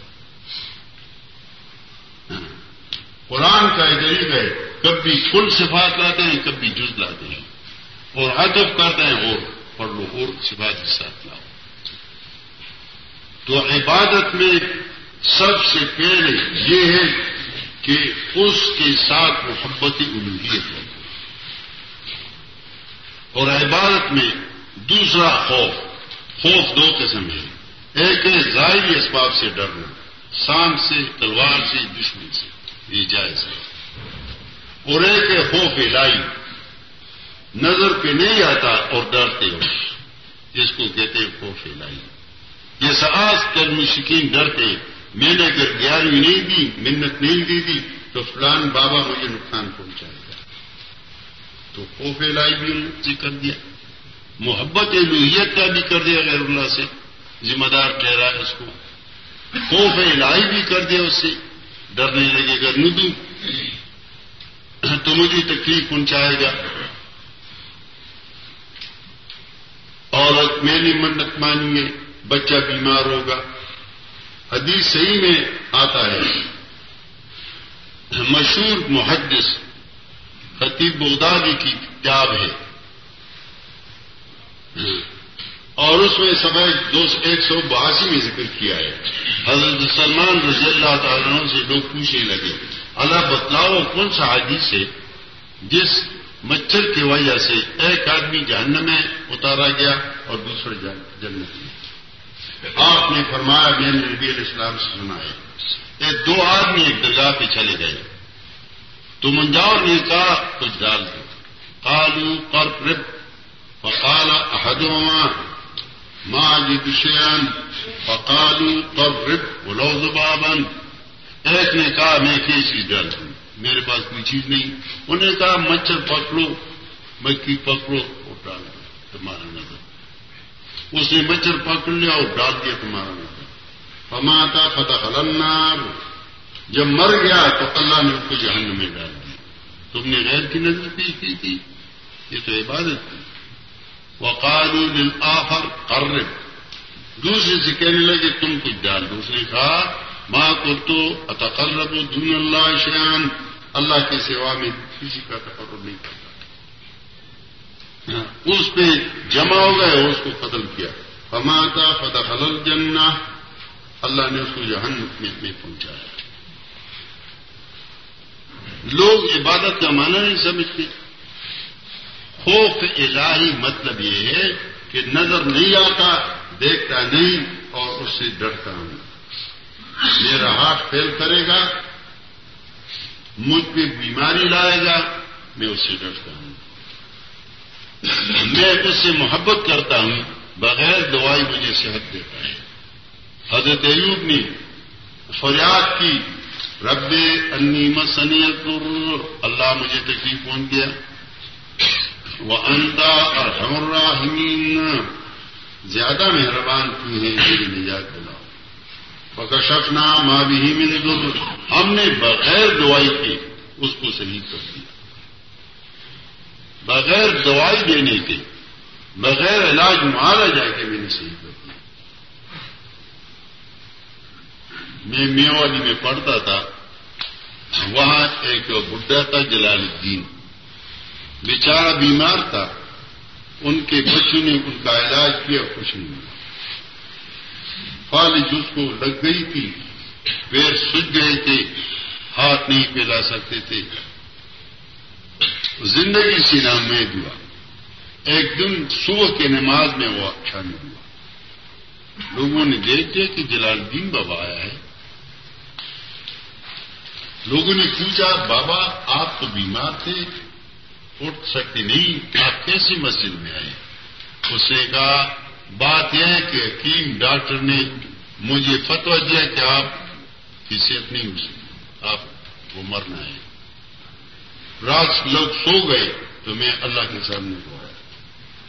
قرآن کا ادھر ہے کبھی کل صفات لاتے ہیں کبھی جز لاتے ہیں۔ اور عطف کرتے ہیں اور پڑھ لو، اور صفات کے ساتھ لاؤ۔ تو عبادت میں سب سے پہلے یہ ہے کہ اس کے ساتھ محبت الوحیت ہے۔ اور عبادت میں دوسرا خوف خوف دو قسم ہے ایک ہے ظاہری اسباب سے ڈرنا سام سے، تلوار سے، دشمن سے۔ یہ جائز ہے۔ اور ایک ہے خوف الہی، نظر پہ نہیں آتا اور ڈرتے ہو، جس کو کہتے ہیں خوف الہی۔ یہ ساس کر مشکین ڈرتے میں نے اگر گیارہویں نہیں دی منت نہیں دی دی تو فلان بابا مجھے نقصان پہنچائے گا تو خوف لائی بھی جی کر دیا۔ محبت لوہیت کا بھی کر دیا غیر اللہ سے۔ ذمہ دار ٹھہرا ہے اس کو۔ خوف الہی بھی کر دیا اس سے۔ ڈرنے لگے گا ندو تو مجھے تکلیف پہنچائے گا۔ عورت میری منت مانی ہے، بچہ بیمار ہوگا۔ حدیث صحیح میں آتا ہے۔ مشہور محدث خطیب بغدادی کی کتاب ہے۔ اور اس میں سب دو ایک سو باسی میں ذکر کیا ہے۔ حضرت سلمان رضی اللہ تعالیٰ سے لوگ پوچھنے لگے، اللہ بتلاؤ کون سا حدیث ہے جس مچھر کی وجہ سے ایک آدمی جہنم میں اتارا گیا اور دوسرے جنت میں۔ آپ نے فرمایا میں نے نبی علیہ السلام سے سنا ہے ایک دو آدمی ایک درگاہ پہ چلے گئے۔ تو منجاؤ نے کہا کچھ ڈال دو۔ کالو کر رب فقال احدهما ما جد شيئا فقالوا قرب۔ ولو ذبابا۔ ایک نے کہا، میں کیا چیز ڈال دوں۔ میرے پاس کوئی چیز نہیں۔ انہوں نے کہا، مچھر پکڑو مکھی پکڑو اور ڈال دو۔ تمہارا نظر۔ اس نے مچھر پکڑ لیا اور ڈال دیا تمہارا نظر پماتا فتح النار۔ جب مر گیا تو اللہ نے اس کو جہنم میں ڈال دیا۔ تم نے غیر کی نظر پیش کی تھی یہ تو عبادت تھی وقال للآخر قرب۔ دوسرے سے کہنے لگے، تم کچھ ڈال۔ دو اس نے کہا ماں کو تو اتقرب دن اللہ شیان اللہ کے سوا میں کسی کا تقرب نہیں۔ کرتا اس پہ جمع ہو گئے اس کو قتل کیا۔ فماتا فتح خلل جنا اللہ نے اس کو جہن میں پہنچایا۔ لوگ عبادت کا معنی نہیں سمجھتے۔ خوف الہی مطلب یہ ہے کہ نظر نہیں آتا، دیکھتا نہیں اور اس سے ڈرتا ہوں میرا ہاتھ فیل کرے گا، مجھ پہ بیماری لائے گا، میں اس سے ڈرتا ہوں۔ میں اس سے محبت کرتا ہوں، بغیر دوائی مجھے صحت دیتا ہے۔ حضرت ایوب نے فریاد کی، رب انی مسنیت اللہ مجھے تکلیف پہنچ گیا۔ وہ انتا اور ہمراہمین زیادہ مہربان کی ہیں میری نجات دلاؤ۔ بکشفنا ماں بھی میرے ہم نے بغیر دوائی کے اس کو صحیح کر دیا۔ بغیر دوائی دینے کے، بغیر علاج مارا جائے کہ میں نے صحیح کر دیا میں میوالی میں پڑھتا تھا، وہاں ایک بڈھا تھا، جلال الدین۔ بیچارہ بیمار تھا، ان کے بچوں نے ان کا علاج کیا، کچھ نہیں۔ فالج اس کو لگ گئی تھی، پیر سج گئے تھے ہاتھ نہیں پھیلا سکتے تھے۔ زندگی سی نام میں ہوا۔ ایک دن صبح کی نماز میں وہ اچھا شامل ہوا۔ لوگوں نے دیکھ دیا کہ جلال الدین بابا آیا ہے۔ لوگوں نے پوچھا، بابا، آپ تو بیمار تھے، اٹھ سکتے نہیں، آپ کیسی مسجد میں آئے؟ اس نے کہا، بات یہ ہے کہ حکیم ڈاکٹر نے مجھے فتوا دیا کہ آپ کی صحت نہیں ہو سکتی، آپ کو مرنا ہے۔ رات لوگ سو گئے تو میں اللہ کے سامنے کو آیا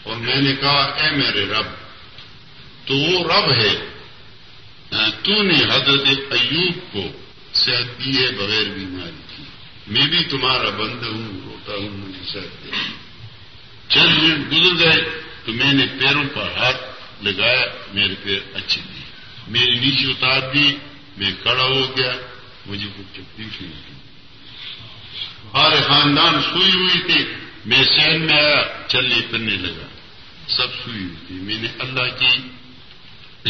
اور میں نے کہا، اے میرے رب، تو وہ رب ہے۔ تو نے حضرت ایوب کو صحت دی ہے بغیر بیماری کی۔ میں بھی تمہارا بند ہوں، روتا ہوں، مجھے صحت دے۔ چند منٹ گزر گئے تو میں نے پیروں پر ہاتھ لگایا، میرے پیر اچھے دیے میری نیچے اتار دی، میں کڑا ہو گیا، مجھے کچھ تکلیف نہیں تھی ہمارے خاندان سوئی ہوئی تھی میں سہن میں آیا چلنے پھرنے لگا۔ سب سوئی ہوئی تھی۔ میں نے اللہ کی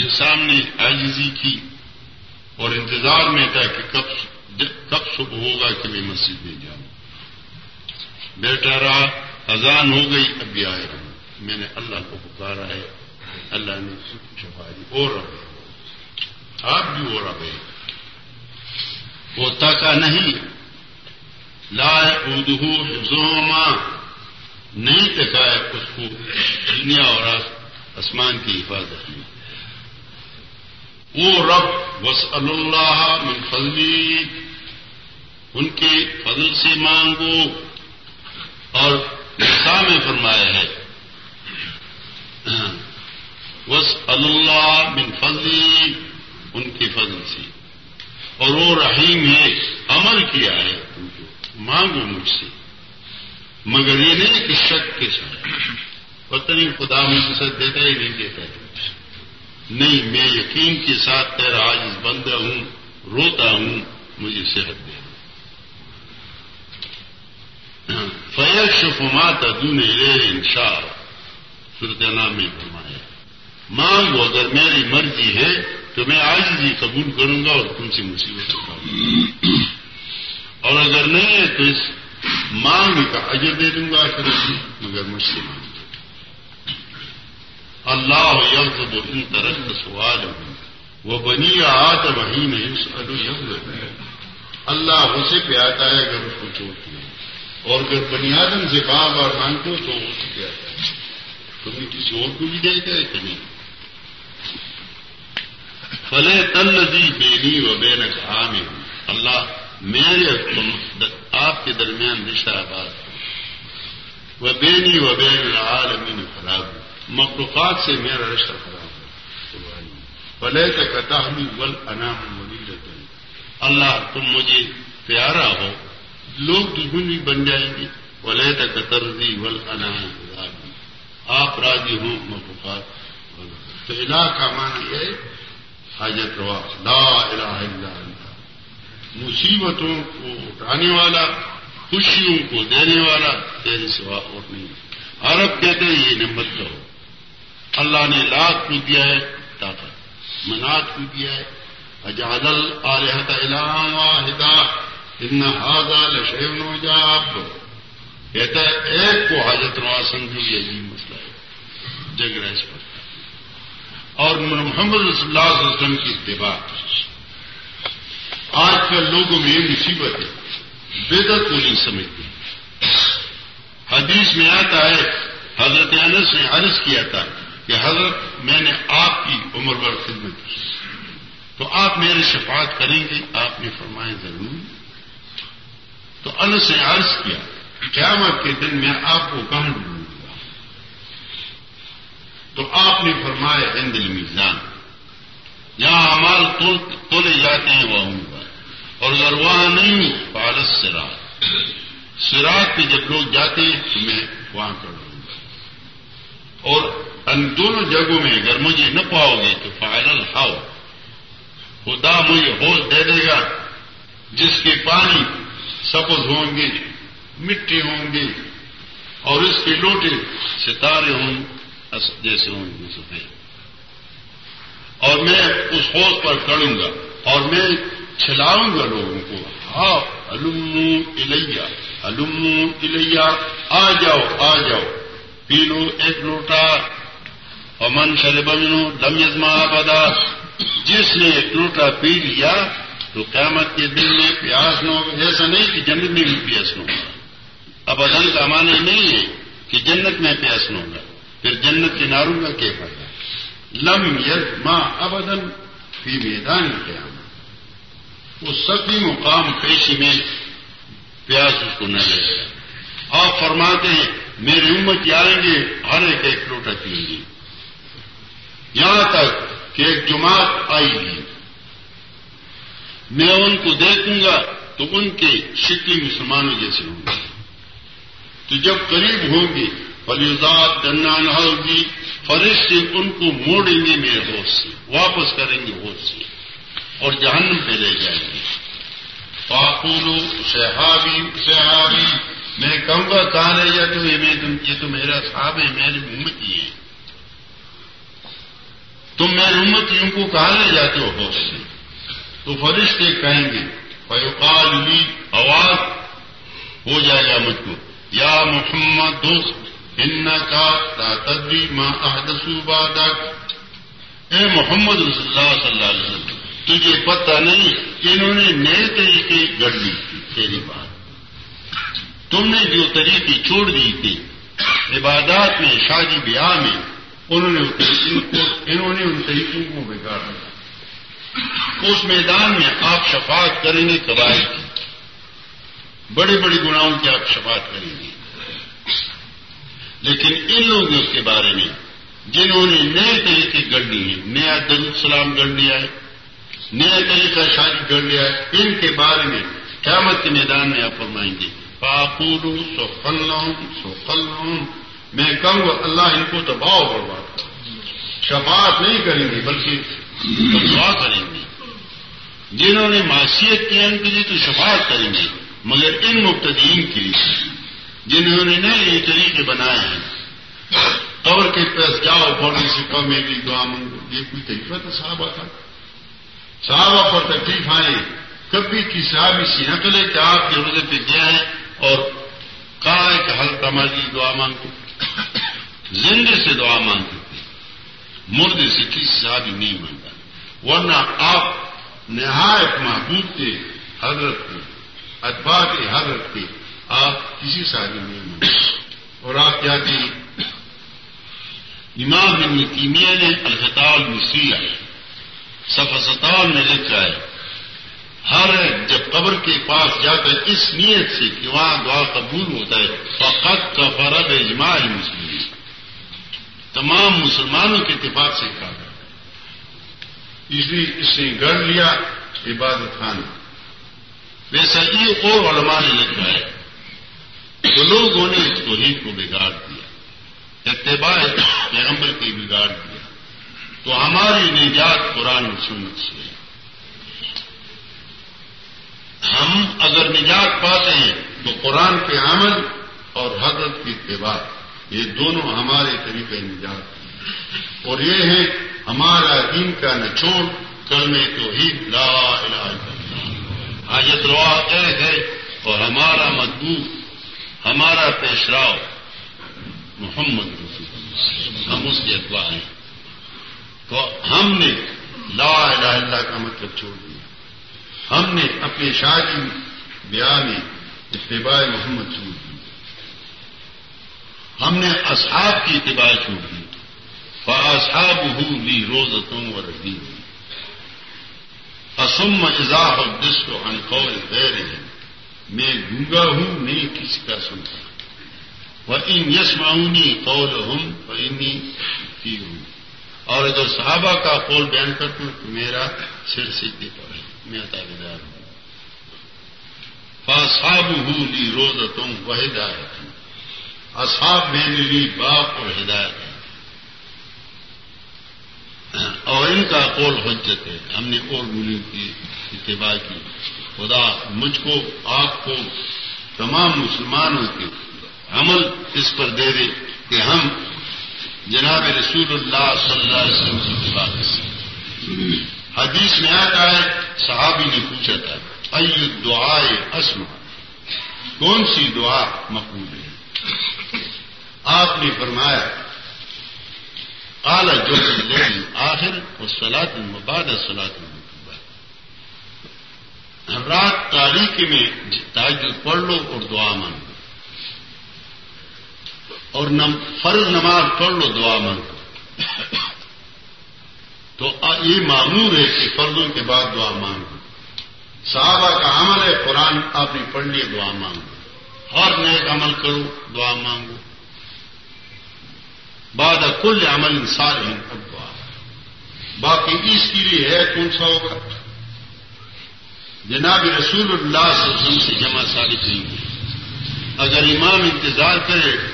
سامنے آجزی کی اور انتظار میں تھا کہ کب کب صبح ہوگا کہ میں مسجد میں جاؤں۔ بیٹھا رہا، اذان ہو گئی، اب بھی آئے رہا میں نے اللہ کو پکارا ہے۔ اللہ نے دی اور آپ بھی اور رہے وہ تاکہ نہیں لا ادو حفظوما نہیں تکا ہے اس کو دنیا اور آسمان کی حفاظت میں وہ رب وس اللہ من فضلی، ان کے فضل سے مانگو۔ اور میں فرمایا ہے۔ وس اللہ من فضلی، ان کے فضل سے۔ اور وہ رحیم ہے، عمل کیا ہے۔ ان کو مانگو مجھ سے۔ مگر یہ نہیں کہ شک کے ساتھ۔ پتہ نہیں خدا مجھے ساتھ دیتا ہی نہیں دیتا ہے۔ نہیں، میں یقین کے ساتھ تیرا آج بندہ ہوں، روتا ہوں، مجھے صحت دے۔ فیل شفمات ادون انشاء صورت نام میں فرمایا مانگو اگر میری مرضی ہے تو میں آج بھی قبول کروں گا اور تم سے مصیبت اٹھاؤں اور اگر نہیں ہے تو اس مانگ کا اجر دے دوں گا، پھر مگر مجھ سے مانگ اللہ یغضب ان طرح سوال وہ بنی آت وہی نہیں اللہ اسے پہ آتا ہے اگر اس کو چوٹ نہیں اور اگر بنی آدم سے بار بار مانگتے تو اسے پہ آتا ہے۔ تمہیں کسی اور کو بھی دے گا کہ نہیں۔ فلے تل دی بینی و بے نکا میں اللہ میرے آپ کے درمیان رشتہ آباد وہ بینی و بین العالمین خراب مخلوقات سے میرا رشتہ خراب ہے۔ بلے تک ول انام ملی اللہ تم مجھے پیارا ہو۔ لوگ دشمن بھی بن جائیں گے۔ ولے تک ترزی ول انام آپ راضی ہوں مخلوقات۔ تو الہ کا مان یہ حاجت روا۔ لا الہ الا اللہ۔ مصیبتوں کو اٹھانے والا، خوشیوں کو دینے والا تیرے سوا اور نہیں۔ عرب کہتے ہیں، یہ نمبر کرو اللہ نے لات کو دیا ہے؟ طاقت۔ منات کو دیا ہے؟ اجادل آلحت علام واحدہ۔ ان ہاضا لشیو جاب کہتا ہے، ایک کو حاجت روا سمجھو، یہ عجیب مسئلہ ہے۔ جگ پر۔ اور محمد رسول اللہ علیہ وسلم کی اتباع۔ آج کل لوگوں میں یہ مصیبت ہے۔ بدت کو نہیں سمجھتے۔ حدیث میں آتا ہے، حضرت انس نے عرض کیا تھا کہ حضرت، میں نے آپ کی عمر بھر خدمت کی۔ تو آپ میرے شفاعت کریں گے، آپ نے فرمائے ضرور۔ تو انس نے عرض کیا، قیامت کے دن میں آپ کو کہاں ڈھونڈوں گا؟ تو آپ نے فرمایا ہند المیزان جہاں امال تولے جاتے ہیں، وہ ہوں۔ اور اگر وہاں نہیں پالس سراج سراج پہ جب لوگ جاتے ہیں، تو میں وہاں کر دوں گا۔ اور ان دونوں جگہوں میں اگر مجھے نہ پاؤ گے، تو فائنل ہاؤ خدا مجھے ہوش دے دے گا، جس کے پانی سبز ہوں گے، مٹی ہوں گی اور اس کے لوٹے ستارے ہوں جیسے ہوں گے سفید۔ اور میں اس حوض پر کڑوں گا، اور میں چھلاؤں گا لوگوں کو۔ ہاں الیا الم الیا آ جاؤ آ جاؤ۔ پی لو ایک لوٹا۔ امن شر بنو لم یزما بدا جس نے ایک لوٹا، پی لیا، تو قیامت کے دن میں پیاس نہ ہوگا ایسا نہیں کہ جنت میں بھی پیاس نہ ہوگا اب ادن کا معنی نہیں ہے کہ جنت میں پیاس نہ ہوگا۔ پھر جنت کے ناروں کا کیا فائدہ؟ لم یز ماں ابدن فی میدان قیامت۔ وہ سبھی مقام پیشی میں پیاس اس کو نہ لے گا آپ فرماتے ہیں، میری امت آئیں گے، ہر ایک ایک لوٹا پئیں گے۔ یہاں تک کہ ایک جماعت آئے گی میں ان کو دیکھوں گا تو ان کے شکلی مسلمانوں جیسے ہوں گے۔ تو جب قریب ہوں گی فلیزاد جنان ہوگی، فرشتے ان کو موڑیں گے میرے ہوش سے، واپس کریں گے ہوش سے۔ اور جہنم پہ لے جائیں گے۔ پاپولو صحابی صحابی میں کہوں گا کہاں رہ جاتے ہوئے یہ تو میرا صاحب ہے میری امتی ہے۔ تم میری امتیوں کو کہاں لے جاتے ہو۔ ہوش سے تو فرشتے کہیں گے فیوقال لی، آواز ہو جائے گا مجھ کو۔ یا محمد دوست ان کا تدری ماں احدسو بادک اے محمد رسول اللہ صلی اللہ علیہ وسلم تجھے پتہ نہیں کہ انہوں نے نئے طریقے گڑ لی تھی تیری بات تم نے جو طریقے چھوڑ دی تھی، عبادات میں، شادی بیاہ میں، انہوں نے انہوں نے ان طریقوں کو بگاڑ دیا۔ اس میدان میں آپ شفاعت کریں گے، قبائل کی۔ بڑے بڑے گناہوں کی آپ شفاعت کریں گے۔ لیکن ان لوگوں کے بارے میں، جنہوں نے نئے طریقے گڑ لی ہیں نیا دل السلام گڑ لیا ہے نیا طریقہ شادی گڑ لیا ہے۔ ان کے بارے میں قیامت کے میدان میں آپ فرمائیں گے۔ پاپور سو فلوں سو فلوں میں کہوں گا، اللہ ان کو دباؤ برباد کر۔ شفاعت نہیں کریں گے، بلکہ دعا کریں گے۔ جنہوں نے معاشیت کی ان کے لیے تو شفاعت کریں گے، مگر ان مبتدین کے لیے۔ جنہوں نے نئے یہ طریقے بنائے ہیں۔ قبر کے پاس جاؤ پڑھنے سے کم میری دعا منگو یہ کوئی طریقہ تھا صحابہ کا؟ صحابہ پر تکلیف آئے کبھی کی صحابی سی نقل ہے کہ آپ کے روزے پہ گیا ہے اور کہا ہے کہ ہلکا مالی دعا مانگو زندے سے دعا مانگتے تھے مردے سے کسی صحابی نہیں مانگا ورنہ آپ نہایت محبوب تھے حضرت کے اتبا کے حضرت کے آپ کسی ساری نہیں مانتے اور آپ کیا کہ امام بن کیمیا نے الفتاول مسیح سفر ستاول میں لکھا ہے، ہر جب قبر کے پاس جا کر اس نیت سے کہ وہاں دعا قبول ہوتا ہے، فقط کا فرد اجماع مسلم تمام مسلمانوں کے اتفاق سے کہا اس لیے اس نے گڑھ لیا، عبادت خانہ۔ ویسا یہ اور علماء نے لکھا ہے تو لوگوں نے اس توحید کو بگاڑ دیا، اتباع پیغمبر کی بگاڑ دیا۔ تو ہماری نجات قرآن و سنت سے ہم اگر نجات پاتے ہیں تو قرآن کے عمل اور حضرت کی اتباع، یہ دونوں ہمارے طریقے نجات اور یہ ہے ہمارا دین کا نچوڑ کرنے تو ہی لا حاجت روا ہے اور ہمارا مضبوط ہمارا پیشراؤ محمد رسول ہم اس کے اخبار ہیں۔ تو ہم نے لا الہ اللہ کا مطلب چھوڑ دیا۔ ہم نے اپنے شادی بیاہ میں اتباع محمد چھوڑ دی ہم نے اصحاب کی اتباع چھوڑ دی۔ فاصحاب ہوں لی روز تم و ربی اسم اضاف جس کو انقول غیر ہے میں گنگا ہوں، نہیں کسی کا سنتا۔ وہ ان یس معاونی قول ہوں انی ہوں اور اگر صحابہ کا قول بیان کرتا ہوں میرا سر سے دیتا ہے، میں تابے دار ہوں۔ فاصاب ہوں لی روز تم وہ ہدایت ہوں اصحاب میں لی باپ اور ہدایت ہے۔ اور ان کا قول حجت ہے۔ ہم نے اور ملی کی، اتباع کی۔ خدا مجھ کو، آپ کو، تمام مسلمانوں کے عمل اس پر دے دے کہ ہم جناب رسول اللہ صلی اللہ علیہ وسلم کی بات حدیث میں آتا ہے، صحابی نے پوچھا تھا ائی دعائے اسما کون سی دعا مقبول ہے؟ آپ نے فرمایا اعلی جو آخر اور سلاد مباد سلاد رات تاریخی میں تاجد پڑھ لو اور دعا مانگو۔ اور فرض نماز پڑھ لو، دعا مانگو تو یہ معمور ہے کہ فرضوں کے بعد دعا مانگو صحابہ کا عمل ہے، قرآن آپ نے پڑھ لیے، دعا مانگو ہر نیک عمل کرو، دعا مانگو بعد کل عمل انسان ہے دعا۔ باقی اس کے لیے ہے، کون سا ہوگا جناب رسول اللہ سے جمع ثابت نہیں ہوئی۔ اگر امام انتظار کرے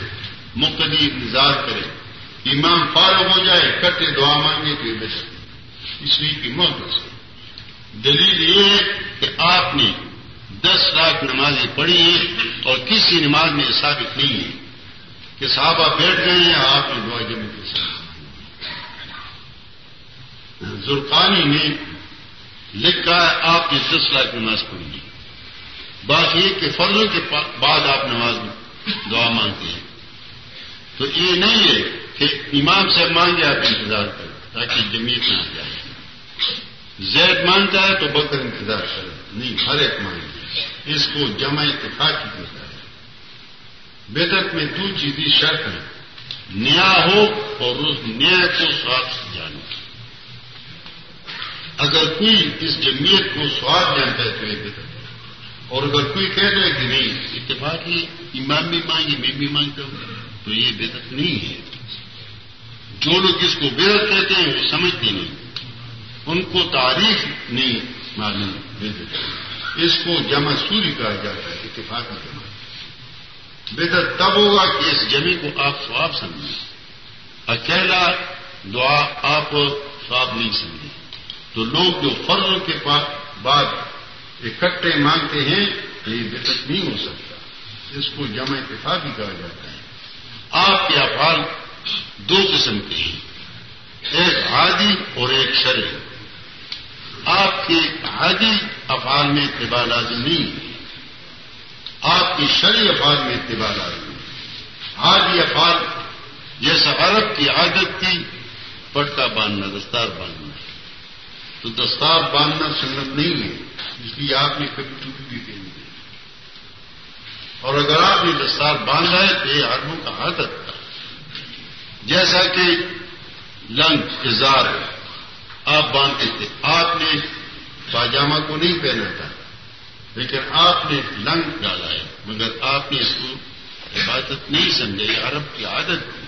مقدی انتظار کرے، امام فارغ ہو جائے، کٹے دعا مانگے تو یہ اس لیے کی موت سے دلیل یہ ہے کہ آپ نے دس لاکھ نمازیں پڑھی ہیں اور کسی نماز میں ثابت نہیں ہے کہ صحابہ بیٹھ گئے ہیں، آپ نے دعا جمع کے ساتھ زرقانی نے لکھا ہے، آپ نے دس لاکھ نماز پڑھی۔ بات یہ کہ فرضوں کے بعد آپ نماز دعا مانگتے ہیں۔ تو یہ نہیں ہے کہ امام صاحب مانگے آپ انتظار کریں تاکہ جمیت نہ آ جائے۔ زید مانگتا ہے تو بکر انتظار کرے۔ نہیں، ہر ایک مانگے اس کو جمع اتفاق کی ہے۔ بدت میں دو چیزیں شرط ہے نیا ہو اور اس نیا کو سواد سے جانے اگر کوئی اس جمعیت کو سواد جانتا ہے تو یہ بدت اور اگر کوئی کہہ دے کہ نہیں، اتفاق ہی امام بھی مانگے، میں بھی مانگتا ہوں۔ تو یہ بدت نہیں ہے۔ جو لوگ اس کو بدت کہتے ہیں وہ سمجھتے نہیں۔ ان کو تاریخ نہیں معلوم اس کو جمع سوری کہا جاتا ہے، اتفاق جمع بہتر تب ہوگا کہ اس جمع کو آپ سواب سمجھیں۔ اکیلا دعا آپ سواب نہیں سمجھیں۔ تو لوگ جو فرض کے بعد اکٹھے مانگتے ہیں تو یہ بہتر نہیں ہو سکتا۔ اس کو جمع اتفاق ہی کہا جاتا ہے۔ آپ کے افعال دو قسم کے ہیں۔ ایک عادی اور ایک شرعی آپ کے حاجی افعال میں اتباع لازم نہیں آپ کی شرع افعال میں اتباع لازم حاجی افعال جیسا عرب کی عادت تھی پٹکا باندھنا، دستار باندھنا۔ تو دستار باندھنا سنت نہیں ہے۔ اس لیے آپ نے کبھی ٹوٹی بھی پہن اور اگر آپ نے دستار باندھا ہے تو یہ آدموں کا عادت تھا جیسا کہ لنگ اظہار آپ باندھتے تھے۔ آپ نے پاجامہ کو نہیں پہنا تھا، لیکن آپ نے لنگ ڈالا ہے مگر آپ نے اس کو عبادت نہیں سمجھے عرب کی عادت تھی۔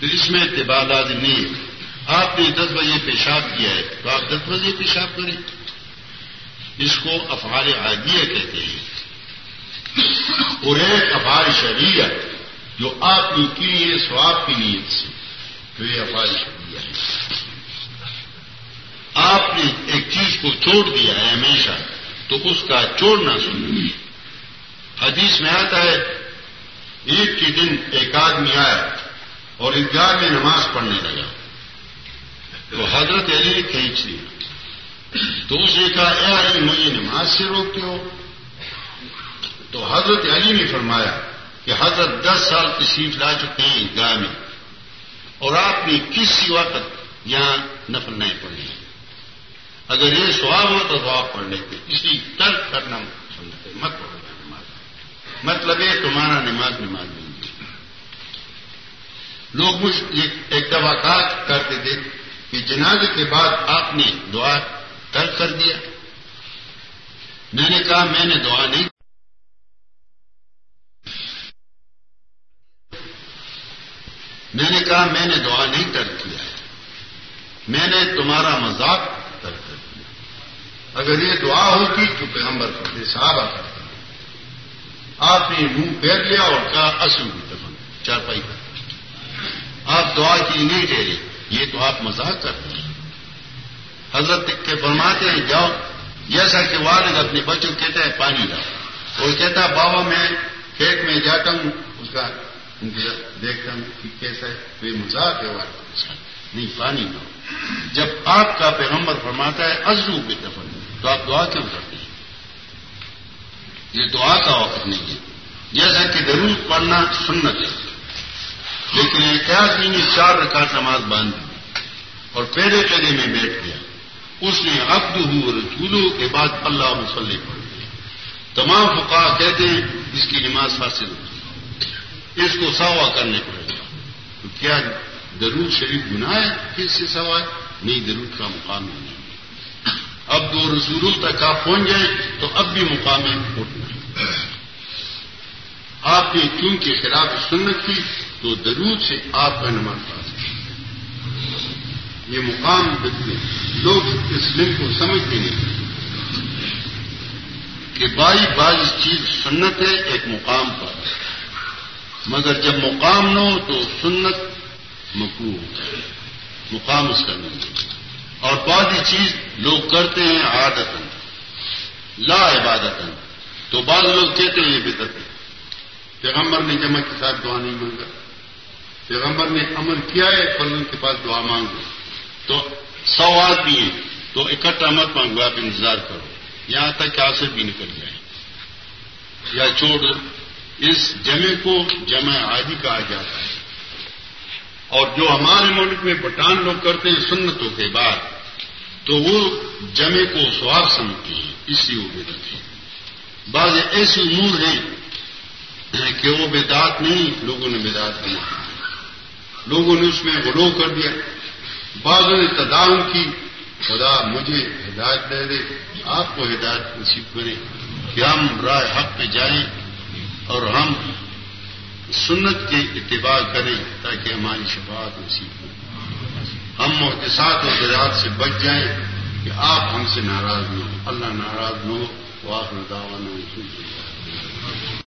تو اس میں اتبادات نہیں ہے آپ نے دس بجے پیشاب کیا ہے تو آپ دس بجے پیشاب کریں۔ اس کو افعال عادیہ کہتے ہیں۔ اور ایک افعال شریعت جو آپ نے کی ہے سواب کی نیت سے تو یہ افعال شریعہ ہے۔ آپ نے ایک چیز کو چھوڑ دیا ہے ہمیشہ، تو اس کا چھوڑنا سن حدیث میں آتا ہے، عید کے دن ایک آدمی آیا اور عیدگاہ میں نماز پڑھنے لگا۔ تو حضرت علی نے کھینچ لیا۔ تو اس نے کہا، اے علی، مجھے نماز سے روکتے ہو۔ تو حضرت علی نے فرمایا کہ حضرت دس سال کی سیٹ لا چکے ہیں عیدگاہ میں اور آپ نے کسی وقت یہاں نفل نہیں پڑھی اگر یہ سواب ہو تو آپ پڑھ لیتے۔ اس لیے ترک کرنا سمجھتے مت پڑھو نماز۔ مطلب یہ تمہارا نماز نماز نہیں لوگ مجھ ایک دفعہ کہا کرتے تھے کہ جناز کے بعد آپ نے دعا ترک کر دیا۔ میں نے کہا میں نے دعا نہیں میں نے کہا میں نے دعا نہیں ترک کیا ہے۔ میں نے تمہارا مذاق درد کر دیا۔ اگر یہ دعا ہوتی تو پیغمبر کرتے صحابہ کرتے آپ نے منہ پھیر لیا اور کہا، اصل چارپائی۔ کر آپ دعا کی نہیں ٹھہرے یہ تو آپ مذاق کرتے ہیں۔ حضرت کے فرماتے ہیں، جاؤ۔ جیسا کہ والد اپنے بچوں کہتا ہے، پانی لاؤ۔ اور کہتا ہے بابا میں کھیت میں جاتا ہوں، اس کا دیکھتا ہوں کہ کیسا ہے کوئی مذاق ہے والد نہیں پانی نہ ہو۔ جب آپ کا پیغمبر فرماتا ہے ازو بے دفن تو آپ دعا کیوں کرتے ہیں؟ یہ دعا کا وقت نہیں ہے۔ جیسا کہ ضرور پڑھنا سنت ہے۔ لیکن آدمی نے چار رکعت نماز باندھ دی اور پہلے پہلے میں بیٹھ گیا۔ اس نے عبد ہو رسولوں کے بعد اللہ مسلح پڑھ دیا تمام فقا کہتے ہیں، اس کی نماز حاصل ہوتی اس کو سوا کرنے پڑے۔ گا تو کیا ضرور شریف گناہ ہے؟ کس سے سوائے نہیں ضرور کا مقام نہیں اب دو رسولوں تک آپ پہنچ جائیں تو اب بھی مقام ہے۔ آپ نے کیونکہ خلاف سنت کی تو درود سے آپ کا نماز پاس یہ مقام دیکھتے لوگ اس لنگ کو سمجھتے نہیں کہ بائی بائی چیز سنت ہے، ایک مقام پر۔ مگر جب مقام نہ ہو تو سنت مکرو مقام اس کا نہیں۔ اور بعض چیز لوگ کرتے ہیں عادت لا عبادت تو بعض لوگ کہتے ہیں یہ بدت ہے پیغمبر نے جمع کے ساتھ دعا نہیں مانگا۔ پیغمبر نے عمل کیا ہے فلن کے پاس دعا مانگو۔ تو سو آدمی ہیں۔ تو اکٹھا مت مانگو، آپ انتظار کرو۔ یہاں تک کہ آصر بھی نکل جائے یا چھوڑ اس جمع کو جمع عادی کہا جاتا ہے۔ اور جو ہمارے ملک میں پٹان لوگ کرتے ہیں سنتوں کے بعد، تو وہ جمع کو سواب سمجھتے ہیں اس لیے وہ بعض ایسے امور ہیں کہ وہ بیدات نہیں، لوگوں نے بیدات کی لوگوں نے اس میں غلو کر دیا۔ بعضوں نے تداؤں کی، خدا مجھے ہدایت دے دے، آپ کو ہدایت نصیب کرے کہ ہم رائے حق پہ جائیں۔ اور ہم سنت کے اتباع کریں تاکہ ہماری شفاعت نصیب ہو ہم محتسات اور زراعت سے بچ جائیں کہ آپ ہم سے ناراض نہ ہوں۔ اللہ ناراض نہ ہو، وہ آپ نے دعوی نہ